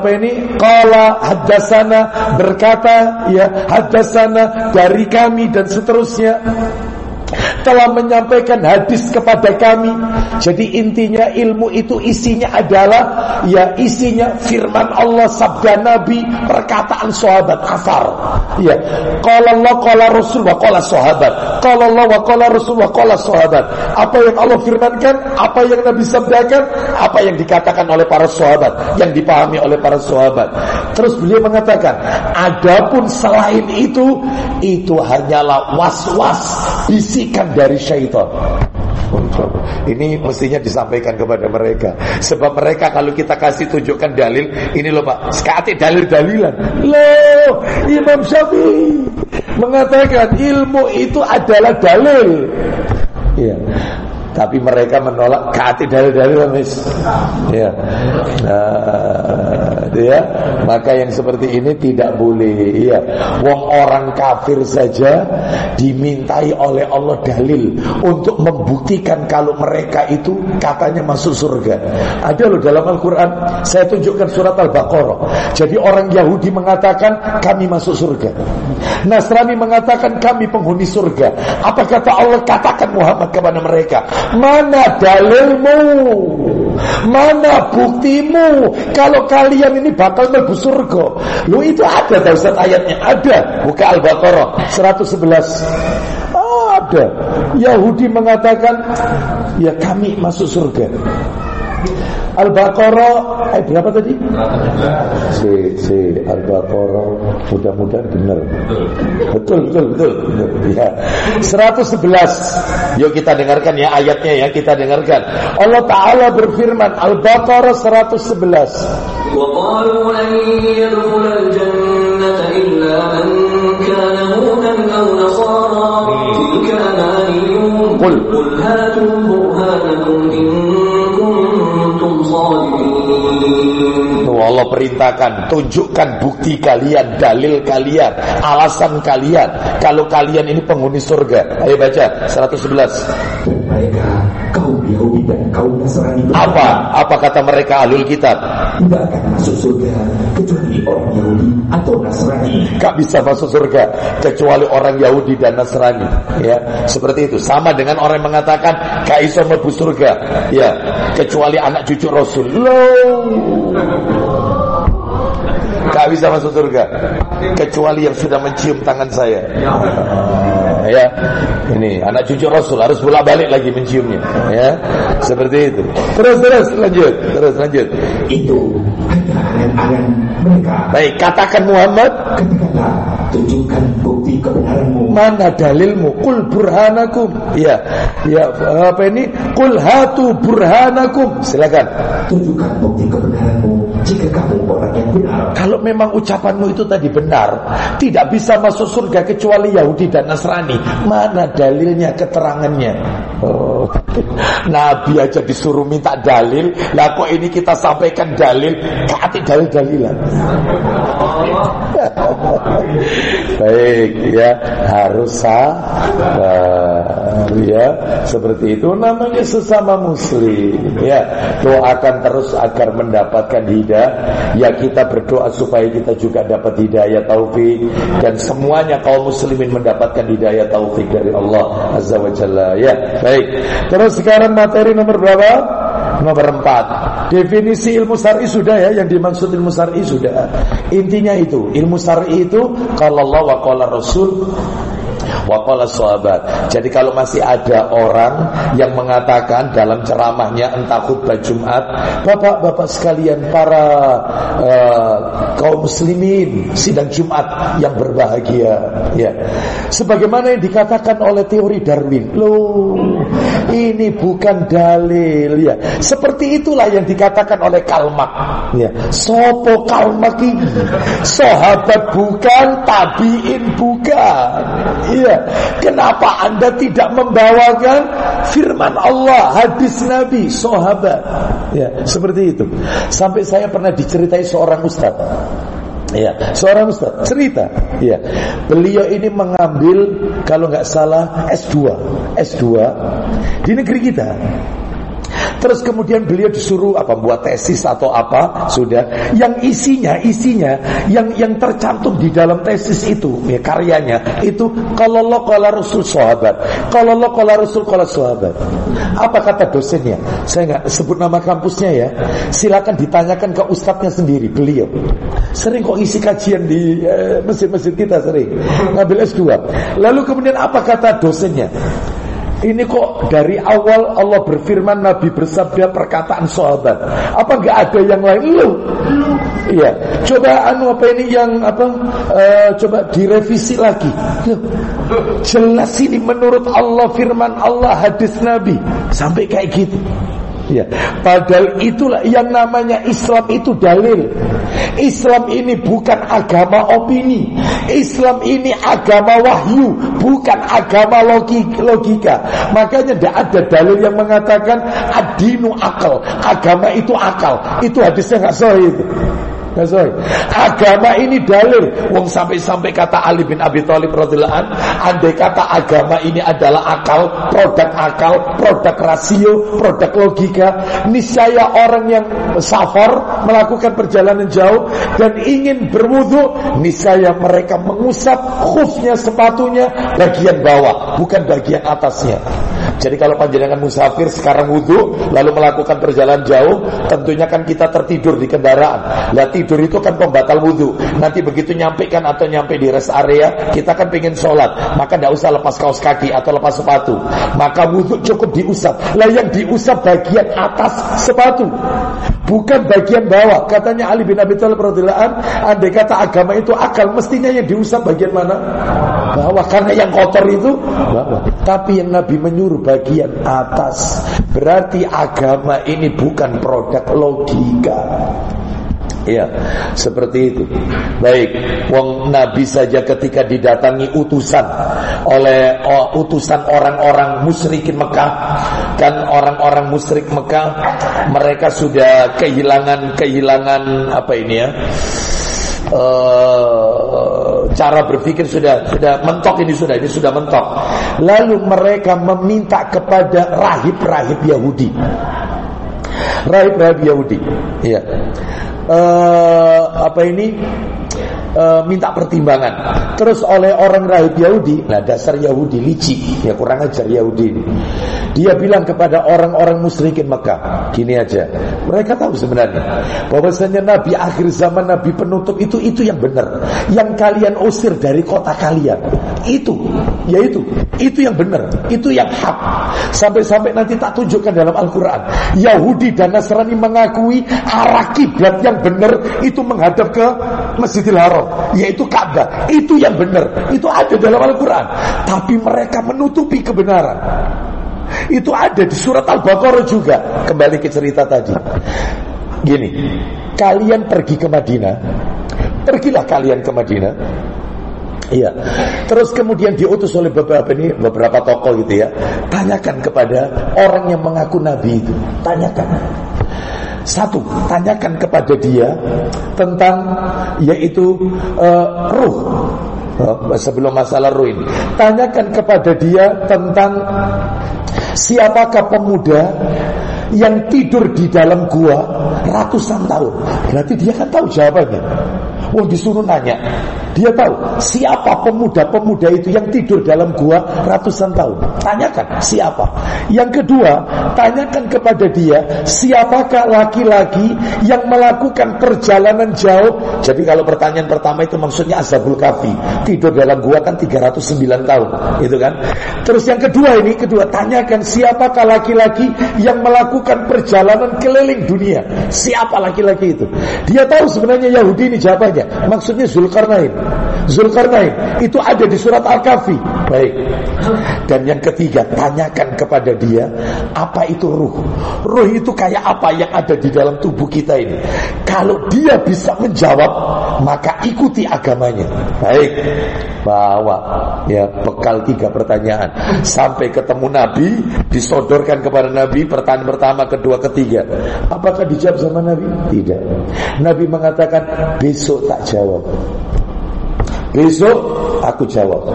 apa ini? Qala hadasana berkata ya hadasana dari kami dan seterusnya telah menyampaikan hadis kepada kami. Jadi intinya ilmu itu isinya adalah ya isinya firman Allah, sabda Nabi, perkataan sahabat asar. Ya, qala Allah, qala Rasul wa sahabat. Qala Allah wa Rasul wa sahabat. Apa yang Allah firmankan, apa yang Nabi sabdakan, apa yang dikatakan oleh para sahabat, yang dipahami oleh para sahabat. Terus beliau mengatakan, adapun selain itu, itu hanyalah was-was bisikan dari syaitan. Ini mestinya disampaikan kepada mereka. Sebab mereka kalau kita kasih tunjukkan dalil Ini loh pak. Sekati dalil-dalilan. Loh Imam Syafi'i Mengatakan ilmu itu adalah dalil. Iya. Tapi mereka menolak kati mis ya nah, ya. Maka yang seperti ini tidak boleh ya wong orang kafir saja dimintai oleh Allah dalil untuk membuktikan kalau mereka itu katanya masuk surga. Ada loh dalam Al-Quran saya tunjukkan surat Al-Baqarah. Jadi orang Yahudi mengatakan kami masuk surga. Nasrani mengatakan kami penghuni surga. Apa kata Allah? Katakan Muhammad kepada mereka Mana dalilmu? Mana buktimu kalau kalian ini bakal melbu surga? Lu itu ada tak Ustaz ayatnya? Ada. Buka Al-Baqarah 111. Oh, ada. Yahudi mengatakan ya kami masuk surga. Al-Baqarah eh, ayat berapa tadi? 117. Si, si Al-Baqarah mudah-mudahan benar. Betul, betul, betul. betul. Ya. 111. Yuk kita dengarkan ya ayatnya ya, kita dengarkan. Allah taala berfirman Al-Baqarah 111. Wa qalu an yadkhula al-jannata illa man kana hudan aw nasara. Tilka amaniyuhum. Qul hatu burhanakum in Tuh Allah perintahkan Tunjukkan bukti kalian Dalil kalian Alasan kalian. Kalau kalian ini penghuni surga Ayo baca 111 Dan mereka kaum Yahudi dan kaum Nasrani Apa? Apa kata mereka alul kitab? Tidak akan masuk surga kecuali orang Yahudi atau Nasrani. Gak bisa masuk surga Kecuali orang Yahudi dan Nasrani Ya. Seperti itu. Sama dengan orang yang mengatakan Gak mlebu surga Ya. Kecuali anak cucu Rasul. Loh. Gak bisa masuk surga Kecuali yang sudah mencium tangan saya Ya. Ini anak cucu Rasul Harus bolak balik lagi menciumnya Ya. Seperti itu. Terus terus lanjut. Terus lanjut. Itu mereka. Baik katakan Muhammad Katakanlah, tunjukkan bukti kebenaranmu. Mana dalilmu? Kul burhanakum. Ya, ya apa ini? Kul hatu burhanakum. Silakan. Tunjukkan bukti kebenaranmu jika kamu orang yang benar. Kalau memang ucapanmu itu tadi benar, tidak bisa masuk surga kecuali Yahudi dan Nasrani. Mana dalilnya, keterangannya? Oh. Nabi aja disuruh minta dalil, lah kok ini kita sampaikan dalil, kati dalil-dalilan. Baik ya harus sabar ya seperti itu. Namanya sesama muslim ya doakan terus agar mendapatkan hidayah. Ya kita berdoa supaya kita juga dapat hidayah taufik. Dan semuanya kaum muslimin mendapatkan hidayah taufik dari Allah azza wa jalla ya. Baik terus sekarang materi nomor berapa Nomor empat Definisi ilmu syar'i sudah ya Yang dimaksud ilmu syar'i sudah. Intinya itu Ilmu syar'i itu Kalau Allah wa Rasul Waqala sahabat. Jadi kalau masih ada orang yang mengatakan dalam ceramahnya entah khutbah Jumat, Bapak-bapak sekalian para uh, kaum muslimin sidang Jumat yang berbahagia. Ya. Sebagaimana yang dikatakan oleh teori Darwin. Loh ini bukan dalil ya. Seperti itulah yang dikatakan oleh Kalmak ya. Sopo Kalmak ini? Sahabat bukan tabiin bukan. Iya kenapa anda tidak membawakan firman Allah hadis Nabi sahabat ya seperti itu sampai saya pernah diceritai seorang ustaz Ya, seorang ustaz cerita, ya. Beliau ini mengambil kalau nggak salah S2, S2 di negeri kita. Terus kemudian beliau disuruh apa buat tesis atau apa sudah. Yang isinya isinya yang yang tercantum di dalam tesis itu ya karyanya itu kalau lo kalau Rasul sahabat kalau lo kalau Rasul kalau sahabat. Apa kata dosennya? Saya nggak sebut nama kampusnya ya. Silakan ditanyakan ke ustadznya sendiri beliau. Sering kok isi kajian di eh, masjid-masjid kita sering. Ngambil S2 lalu kemudian apa kata dosennya ini kok dari awal Allah berfirman Nabi bersabda perkataan sahabat. Apa nggak ada yang lain? Lu. Iya. Coba anu apa ini yang apa? Uh, coba direvisi lagi. Loh. Jelas ini menurut Allah firman Allah hadis Nabi sampai kayak gitu. Ya, padahal itulah yang namanya Islam itu dalil. Islam ini bukan agama opini. Islam ini agama wahyu, bukan agama logika. Makanya tidak ada dalil yang mengatakan adinu akal. Agama itu akal. Itu hadisnya nggak sahih. Agama ini dalil. Wong sampai-sampai kata Ali bin Abi Thalib radhiyallahu an, andai kata agama ini adalah akal, produk akal, produk rasio, produk logika, niscaya orang yang safar melakukan perjalanan jauh dan ingin berwudu, niscaya mereka mengusap khufnya sepatunya bagian bawah, bukan bagian atasnya. Jadi kalau panjenengan musafir sekarang wudhu lalu melakukan perjalanan jauh, tentunya kan kita tertidur di kendaraan. Lah tidur itu kan pembatal wudhu. Nanti begitu nyampe kan atau nyampe di rest area, kita kan pengen sholat, maka tidak usah lepas kaos kaki atau lepas sepatu. Maka wudhu cukup diusap. Lah yang diusap bagian atas sepatu, bukan bagian bawah. Katanya Ali bin Abi Thalib radhiyallahu andai kata agama itu akal, mestinya yang diusap bagian mana? Bawah. Karena yang kotor itu bawah. Tapi yang Nabi menyuruh bagian atas. Berarti agama ini bukan produk logika. Ya, seperti itu. Baik, wong Nabi saja ketika didatangi utusan oleh oh, utusan orang-orang musyrikin Mekah, kan orang-orang musyrik Mekah mereka sudah kehilangan kehilangan apa ini ya? Uh, cara berpikir sudah sudah mentok ini sudah ini sudah mentok. Lalu mereka meminta kepada rahib-rahib Yahudi. Rahib-rahib Yahudi. Iya. Uh, apa ini? Uh, minta pertimbangan. Terus oleh orang rahib Yahudi, nah dasar Yahudi licik, ya kurang ajar Yahudi ini. Dia bilang kepada orang-orang musyrikin Mekah, gini aja. Mereka tahu sebenarnya bahwasanya Nabi akhir zaman, Nabi penutup itu itu yang benar. Yang kalian usir dari kota kalian. Itu, yaitu itu yang benar, itu yang hak. Sampai-sampai nanti tak tunjukkan dalam Al-Qur'an. Yahudi dan Nasrani mengakui arah kiblat yang benar itu menghadap ke Masjidil Haram, yaitu Ka'bah. Itu yang benar, itu ada dalam Al-Qur'an. Tapi mereka menutupi kebenaran. Itu ada di surat Al-Baqarah juga. Kembali ke cerita tadi. Gini, kalian pergi ke Madinah. Pergilah kalian ke Madinah. Iya. Terus kemudian diutus oleh beberapa ini beberapa tokoh gitu ya. Tanyakan kepada orang yang mengaku nabi itu. Tanyakan. Satu, tanyakan kepada dia tentang yaitu uh, ruh Oh, sebelum masalah ruin. Tanyakan kepada dia tentang siapakah pemuda yang tidur di dalam gua ratusan tahun. Berarti dia kan tahu jawabannya. Oh disuruh nanya. Dia tahu siapa pemuda-pemuda itu yang tidur dalam gua ratusan tahun. Tanyakan siapa. Yang kedua, tanyakan kepada dia siapakah laki-laki yang melakukan perjalanan jauh. Jadi kalau pertanyaan pertama itu maksudnya Azabul Kafi, tidur dalam gua kan 309 tahun, itu kan. Terus yang kedua ini, kedua tanyakan siapakah laki-laki yang melakukan perjalanan keliling dunia. Siapa laki-laki itu? Dia tahu sebenarnya Yahudi ini jawabannya. Maksudnya Zulkarnain. Zulkarnain itu ada di surat Al-Kahfi. Baik. Dan yang ketiga, tanyakan kepada dia apa itu ruh. Ruh itu kayak apa yang ada di dalam tubuh kita ini. Kalau dia bisa menjawab, maka ikuti agamanya. Baik. Bawa ya bekal tiga pertanyaan sampai ketemu Nabi, disodorkan kepada Nabi pertanyaan pertama, kedua, ketiga. Apakah dijawab sama Nabi? Tidak. Nabi mengatakan besok tak jawab. Besok aku jawab.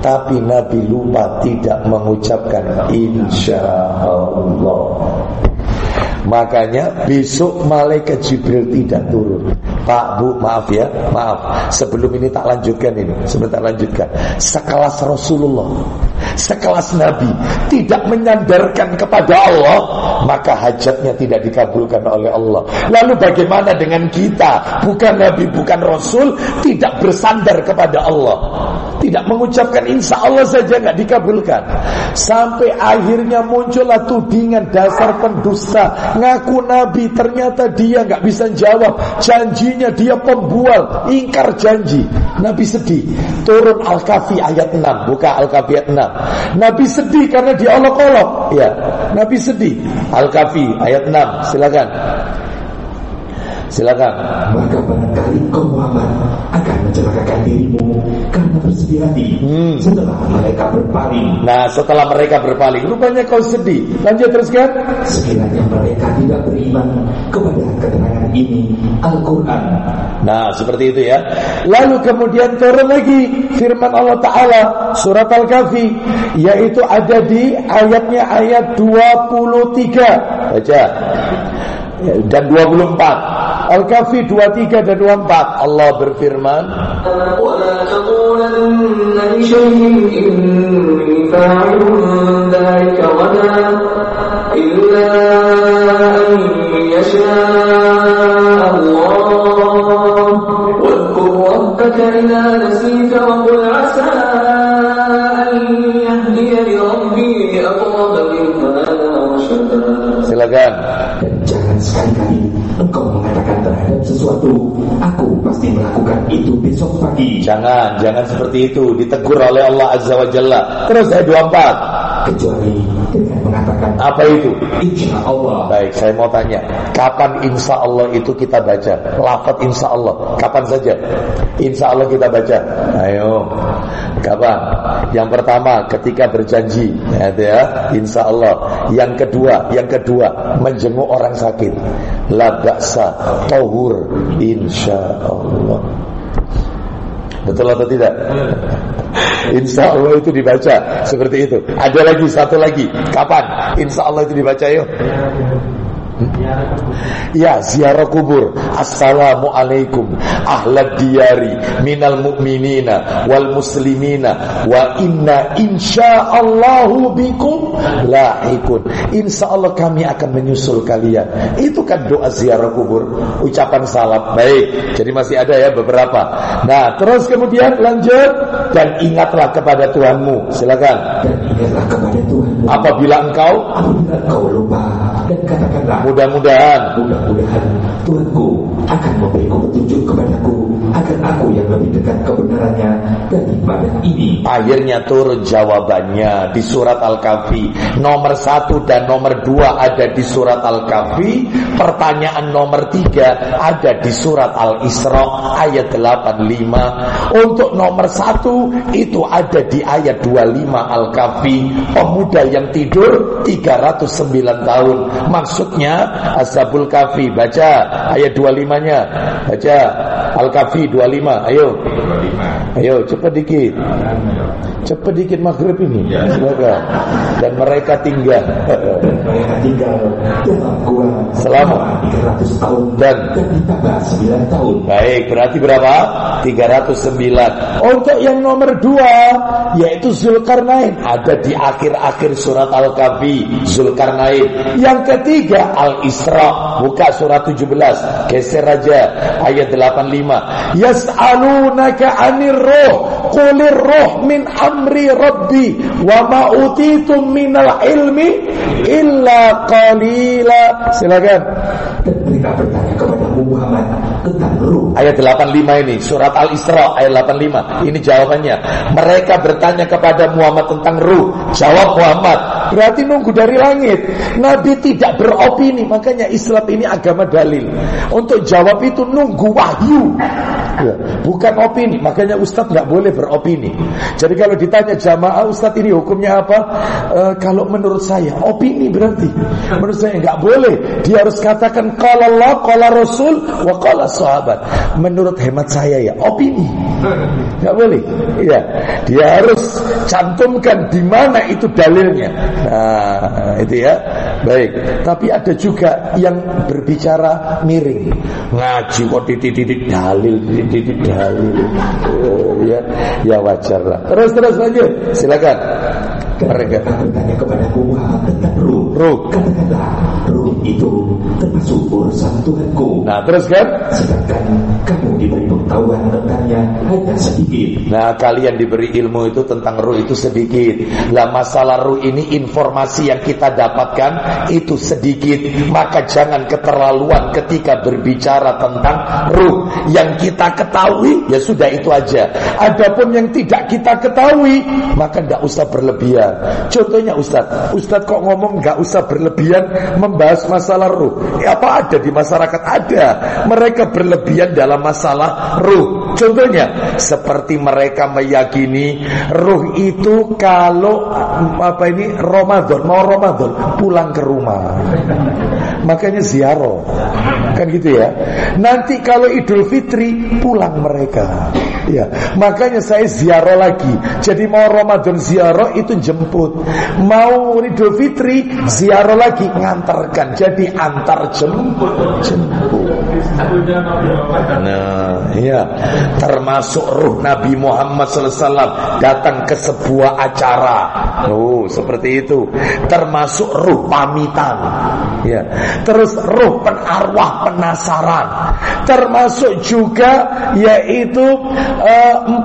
Tapi Nabi lupa tidak mengucapkan Insya Allah Makanya besok malaikat Jibril tidak turun. Pak, Bu, maaf ya, maaf. Sebelum ini tak lanjutkan ini, sebentar lanjutkan. Sekelas Rasulullah, sekelas Nabi tidak menyandarkan kepada Allah, maka hajatnya tidak dikabulkan oleh Allah. Lalu bagaimana dengan kita? Bukan Nabi, bukan Rasul, tidak bersandar kepada Allah. Tidak mengucapkan insya Allah saja nggak dikabulkan. Sampai akhirnya muncullah tudingan dasar pendusta ngaku nabi ternyata dia nggak bisa jawab. Janjinya dia pembual ingkar janji. Nabi sedih. Turun al-kafi ayat 6 buka al-kafi ayat 6 nabi sedih karena diolok-olok. Ya nabi sedih. Al-kafi ayat 6 silakan Silakan. Maka barangkali kau Muhammad akan mencelakakan dirimu karena bersedih hati hmm. setelah mereka berpaling. Nah, setelah mereka berpaling, rupanya kau sedih. Lanjut teruskan. Sekiranya mereka tidak beriman kepada keterangan ini Al-Quran. Nah, seperti itu ya. Lalu kemudian turun lagi firman Allah Taala surat Al-Kahfi, yaitu ada di ayatnya ayat 23. Baca. Dan 24. Al-Kahfi 23 dan 24 Allah berfirman Allah, يهدي Silakan. Dan jangan sekali-kali engkau mengatakan terhadap sesuatu, aku pasti melakukan itu besok pagi. Jangan, jangan seperti itu Ditegur oleh Allah Azza wa Jalla. Terus ayat 24 Kecuali dengan mengatakan Apa itu? Insya Allah. Baik, saya mau tanya Kapan insya Allah itu kita baca? Lafat insya Allah Kapan saja? Insya Allah kita baca Ayo Kapan? Yang pertama ketika berjanji ya, ya, Insya Allah Yang kedua Yang kedua Menjenguk orang sakit La baksa Tohur Insya Allah Betul atau tidak? Insya Allah itu dibaca Seperti itu Ada lagi, satu lagi Kapan? Insya Allah itu dibaca yuk Ya ziarah kubur. Assalamualaikum Ahlad diyari Minal mu'minina Wal muslimina. Wa inna insyaallahu bikum Lahikun Insya Allah kami akan menyusul kalian. Itu kan doa ziarah kubur. Ucapan salam. Baik. Jadi masih ada ya beberapa. Nah terus kemudian lanjut. Dan ingatlah kepada Tuhanmu. Silakan ingatlah kepada Tuhanmu Apabila engkau apabila kau lupa dan katakanlah Mudah-mudahan. Mudah-mudahan Tuhanku akan memberiku petunjuk kepadaku agar aku yang lebih dekat kebenarannya daripada ini. Akhirnya turun jawabannya di surat Al-Kahfi. Nomor satu dan nomor dua ada di surat Al-Kahfi. Pertanyaan nomor tiga ada di surat Al-Isra ayat 85 Untuk nomor satu itu ada di ayat 25 Al-Kahfi Pemuda yang tidur 309 tahun Maksudnya Azabul Kahfi Baca ayat 25 nya Baca Al-Kahfi 25 Ayo Ayo cepat dikit. Cepat dikit maghrib ini. Semoga. Dan mereka tinggal. Mereka tinggal Selama 300 tahun Dan dan ditambah 9 tahun. Baik, berarti berapa? 309. Untuk yang nomor dua, yaitu Zulkarnain. Ada di akhir-akhir surat Al-Kahfi, Zulkarnain. Yang ketiga, Al-Isra. Buka surat 17. Geser aja, ayat 85. Yas'alunaka anir roh. Qulir roh min amri rabbi. Wa ma utitum minal ilmi illa qalila. Silakan. Mereka bertanya kepada Muhammad tentang ruh. Ayat 85 ini surat Al-Isra ayat 85. Ini jawabannya. Mereka bertanya kepada Muhammad tentang ruh. Jawab Muhammad, berarti nunggu dari langit. Nabi tidak beropini, makanya Islam ini agama dalil. Untuk jawab itu nunggu wahyu. Ya, bukan opini, makanya Ustadz nggak boleh beropini. Jadi kalau ditanya jamaah Ustadz ini hukumnya apa? E, kalau menurut saya opini berarti. Menurut saya nggak boleh. Dia harus katakan kalau Allah, kalau Rasul, wa qala sahabat. Menurut hemat saya ya opini. Nggak boleh. Iya. Dia harus cantumkan di mana itu dalilnya. Nah, itu ya. Baik. Tapi ada juga yang berbicara miring. Ngaji kok titik-titik dalil, titik-titik dalil. Oh, ya, ya wajar lah. Terus terus lanjut. Silakan. Mereka. bertanya kepada Muhammad tentang ruh. Ruh. Katakanlah, ruh itu termasuk urusan Tuhanku. Nah, terus kan? Sedangkan kamu diberi pengetahuan tentangnya hanya sedikit. Nah kalian diberi ilmu itu tentang ruh itu sedikit Lah masalah ruh ini informasi yang kita dapatkan itu sedikit Maka jangan keterlaluan ketika berbicara tentang ruh Yang kita ketahui ya sudah itu aja. Adapun yang tidak kita ketahui Maka tidak usah berlebihan. Contohnya Ustadz Ustadz kok ngomong nggak usah berlebihan Membahas masalah ruh? Ya, Apa ada di masyarakat? Ada. Mereka berlebihan dalam masalah ruh Contohnya seperti mereka meyakini ruh itu kalau apa ini Ramadan mau Ramadan pulang ke rumah. Makanya ziarah. Kan gitu ya. Nanti kalau Idul Fitri pulang mereka. Ya, makanya saya ziarah lagi. Jadi mau Ramadan ziarah itu jemput. Mau Idul Fitri ziarah lagi ngantarkan. Jadi antar jemput jemput. Nah, iya. Termasuk ruh Nabi Muhammad SAW datang ke sebuah acara. Oh, seperti itu. Termasuk ruh pamitan. Ya. Terus ruh penarwah penasaran. Termasuk juga yaitu eh, 40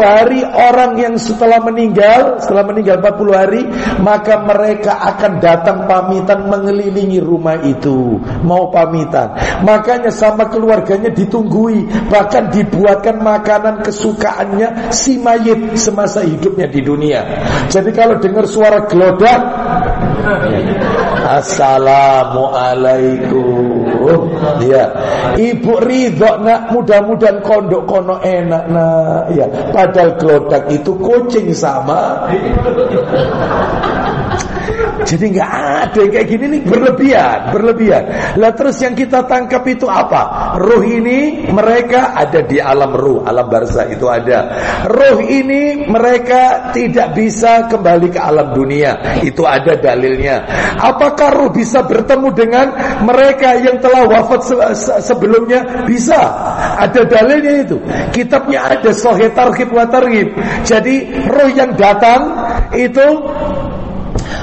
hari orang yang setelah meninggal, setelah meninggal 40 hari, maka mereka akan datang pamitan mengelilingi rumah itu, mau pamitan. Makanya sama keluarganya ditunggui, bahkan dibuatkan makanan kesukaannya si mayit semasa hidupnya di dunia. Jadi kalau dengar suara gelodak, Assalamualaikum. Ya, Ibu ridho nak mudah-mudahan kondok kono enak nak. Ya, padahal gelodak itu kucing sama. Jadi nggak ada yang kayak gini nih berlebihan, berlebihan. Lah terus yang kita tangkap itu apa? Ruh ini mereka ada di alam ruh, alam barza itu ada. Ruh ini mereka tidak bisa kembali ke alam dunia, itu ada dalilnya. Apakah ruh bisa bertemu dengan mereka yang telah wafat se se sebelumnya? Bisa. Ada dalilnya itu. Kitabnya ada Sahih Targhib wa Targhib. Jadi ruh yang datang itu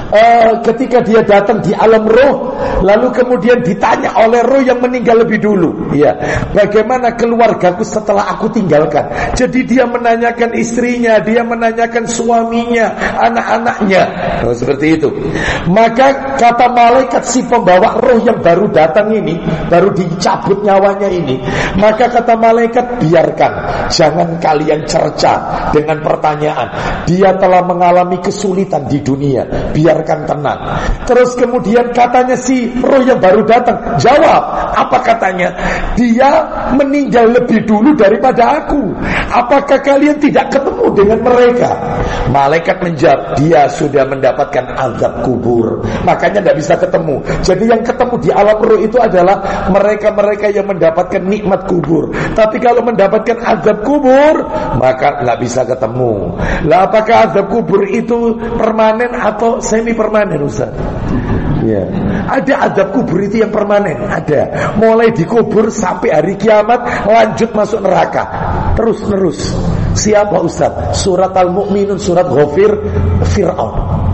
Uh, ketika dia datang di alam roh lalu kemudian ditanya oleh roh yang meninggal lebih dulu. Ya bagaimana keluargaku setelah aku tinggalkan? Jadi dia menanyakan istrinya dia menanyakan suaminya anak-anaknya. Oh, seperti itu. Maka kata malaikat si pembawa roh yang baru datang ini baru dicabut nyawanya ini maka kata malaikat biarkan jangan kalian cerca dengan pertanyaan. Dia telah mengalami kesulitan di dunia biarkan tenang. Terus kemudian katanya si roh yang baru datang jawab apa katanya? Dia meninggal lebih dulu daripada aku. Apakah kalian tidak ketemu dengan mereka. Malaikat menjawab, dia sudah mendapatkan azab kubur. Makanya tidak bisa ketemu. Jadi yang ketemu di alam ruh itu adalah mereka-mereka yang mendapatkan nikmat kubur. Tapi kalau mendapatkan azab kubur, maka nggak bisa ketemu. Lah apakah azab kubur itu permanen atau semi permanen Ustaz? Ya. Ada adab kubur itu yang permanen, ada. Mulai dikubur sampai hari kiamat, lanjut masuk neraka. Terus terus. Siapa Ustaz? Surat Al-Mu'minun, surat Ghafir, Fir'aun.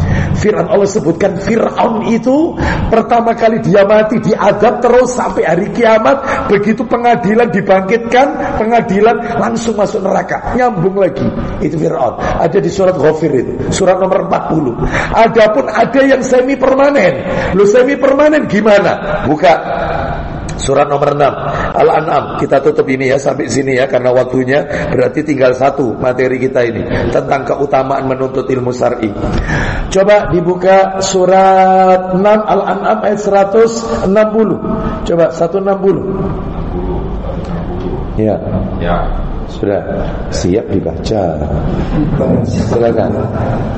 Fir'aun Allah sebutkan Fir'aun itu pertama kali dia mati diadab terus sampai hari kiamat. Begitu pengadilan dibangkitkan pengadilan langsung masuk neraka. Nyambung lagi itu Fir'aun. Ada di surat Ghafir itu surat nomor 40 adapun ada yang semi permanen lu semi permanen gimana? Buka Surat nomor 6 Al-An'am. Kita tutup ini ya sampai sini ya Karena waktunya. Berarti tinggal satu materi kita ini Tentang keutamaan menuntut ilmu syar'i. Coba dibuka surat 6 Al-An'am ayat 160 Coba 160 Ya. Ya sudah siap dibaca. Barang siapa, Silakan.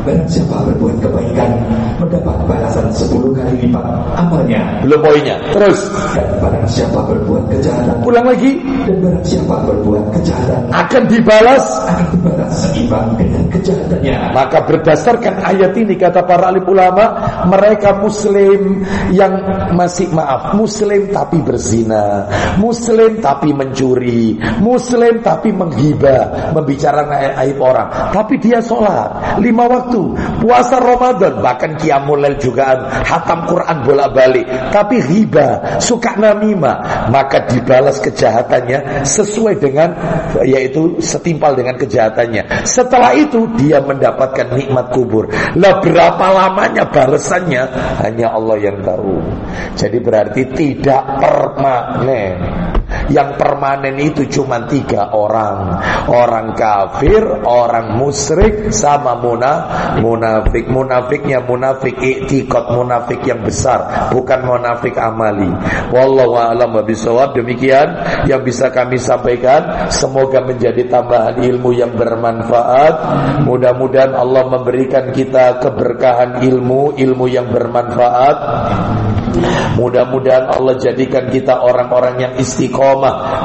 Barang siapa berbuat kebaikan mendapat balasan sepuluh kali lipat amalnya. Belum poinnya. Terus. Dan barang siapa berbuat kejahatan. Pulang lagi. Dan barang siapa berbuat kejahatan akan dibalas akan dibalas seimbang dengan kejahatannya. Maka berdasarkan ayat ini kata para alim ulama, mereka muslim yang masih maaf, muslim tapi berzina, muslim tapi mencuri, muslim tapi menghibah, membicarakan aib orang. Tapi dia sholat lima waktu, puasa Ramadan, bahkan kiamulail juga hatam Quran bolak-balik. Tapi hibah, suka namima, maka dibalas kejahatannya sesuai dengan yaitu setimpal dengan kejahatannya. Setelah itu dia mendapatkan nikmat kubur. Lah berapa lamanya balasannya hanya Allah yang tahu. Jadi berarti tidak permanen. Yang permanen itu cuma tiga orang. Orang kafir, orang musyrik Sama muna, munafik. Munafiknya munafik iktikot Munafik yang besar Bukan munafik amali. Wallahu a'lam wabisawab Demikian yang bisa kami sampaikan. Semoga menjadi tambahan ilmu yang bermanfaat. Mudah-mudahan Allah memberikan kita keberkahan ilmu Ilmu yang bermanfaat. Mudah-mudahan Allah jadikan kita orang-orang yang istiqomah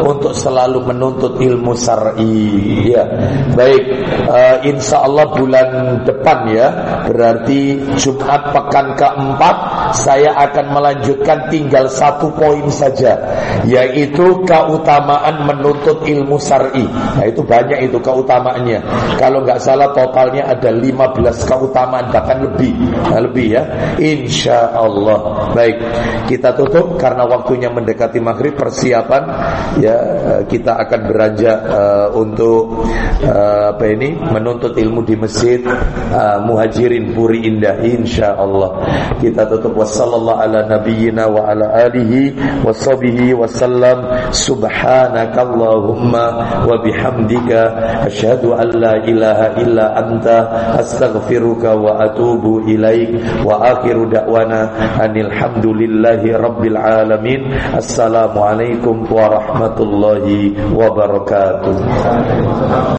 untuk selalu menuntut ilmu syar'i. Ya, baik. Uh, insya Allah bulan depan ya, berarti Jumat pekan keempat saya akan melanjutkan tinggal satu poin saja, yaitu keutamaan menuntut ilmu syar'i. Nah itu banyak itu keutamaannya. Kalau nggak salah totalnya ada 15 keutamaan bahkan lebih, nah, lebih ya. Insya Allah. Baik. Kita tutup karena waktunya mendekati maghrib persiapan ya kita akan beranjak uh, untuk uh, apa ini menuntut ilmu di masjid uh, Muhajirin Puri Indah insyaallah. Kita tutup. Wassallallahu ala nabiyyina wa ala alihi washabihi wasallam subhanakallahumma wa bihamdika. Asyhadu an la ilaha illa anta. Astaghfiruka wa atubu ilaik. Wa akhiru da'wana anil Alhamdulillahi Rabbil Alamin. Assalamualaikum warahmatullahi warahmatullahi wabarakatuh.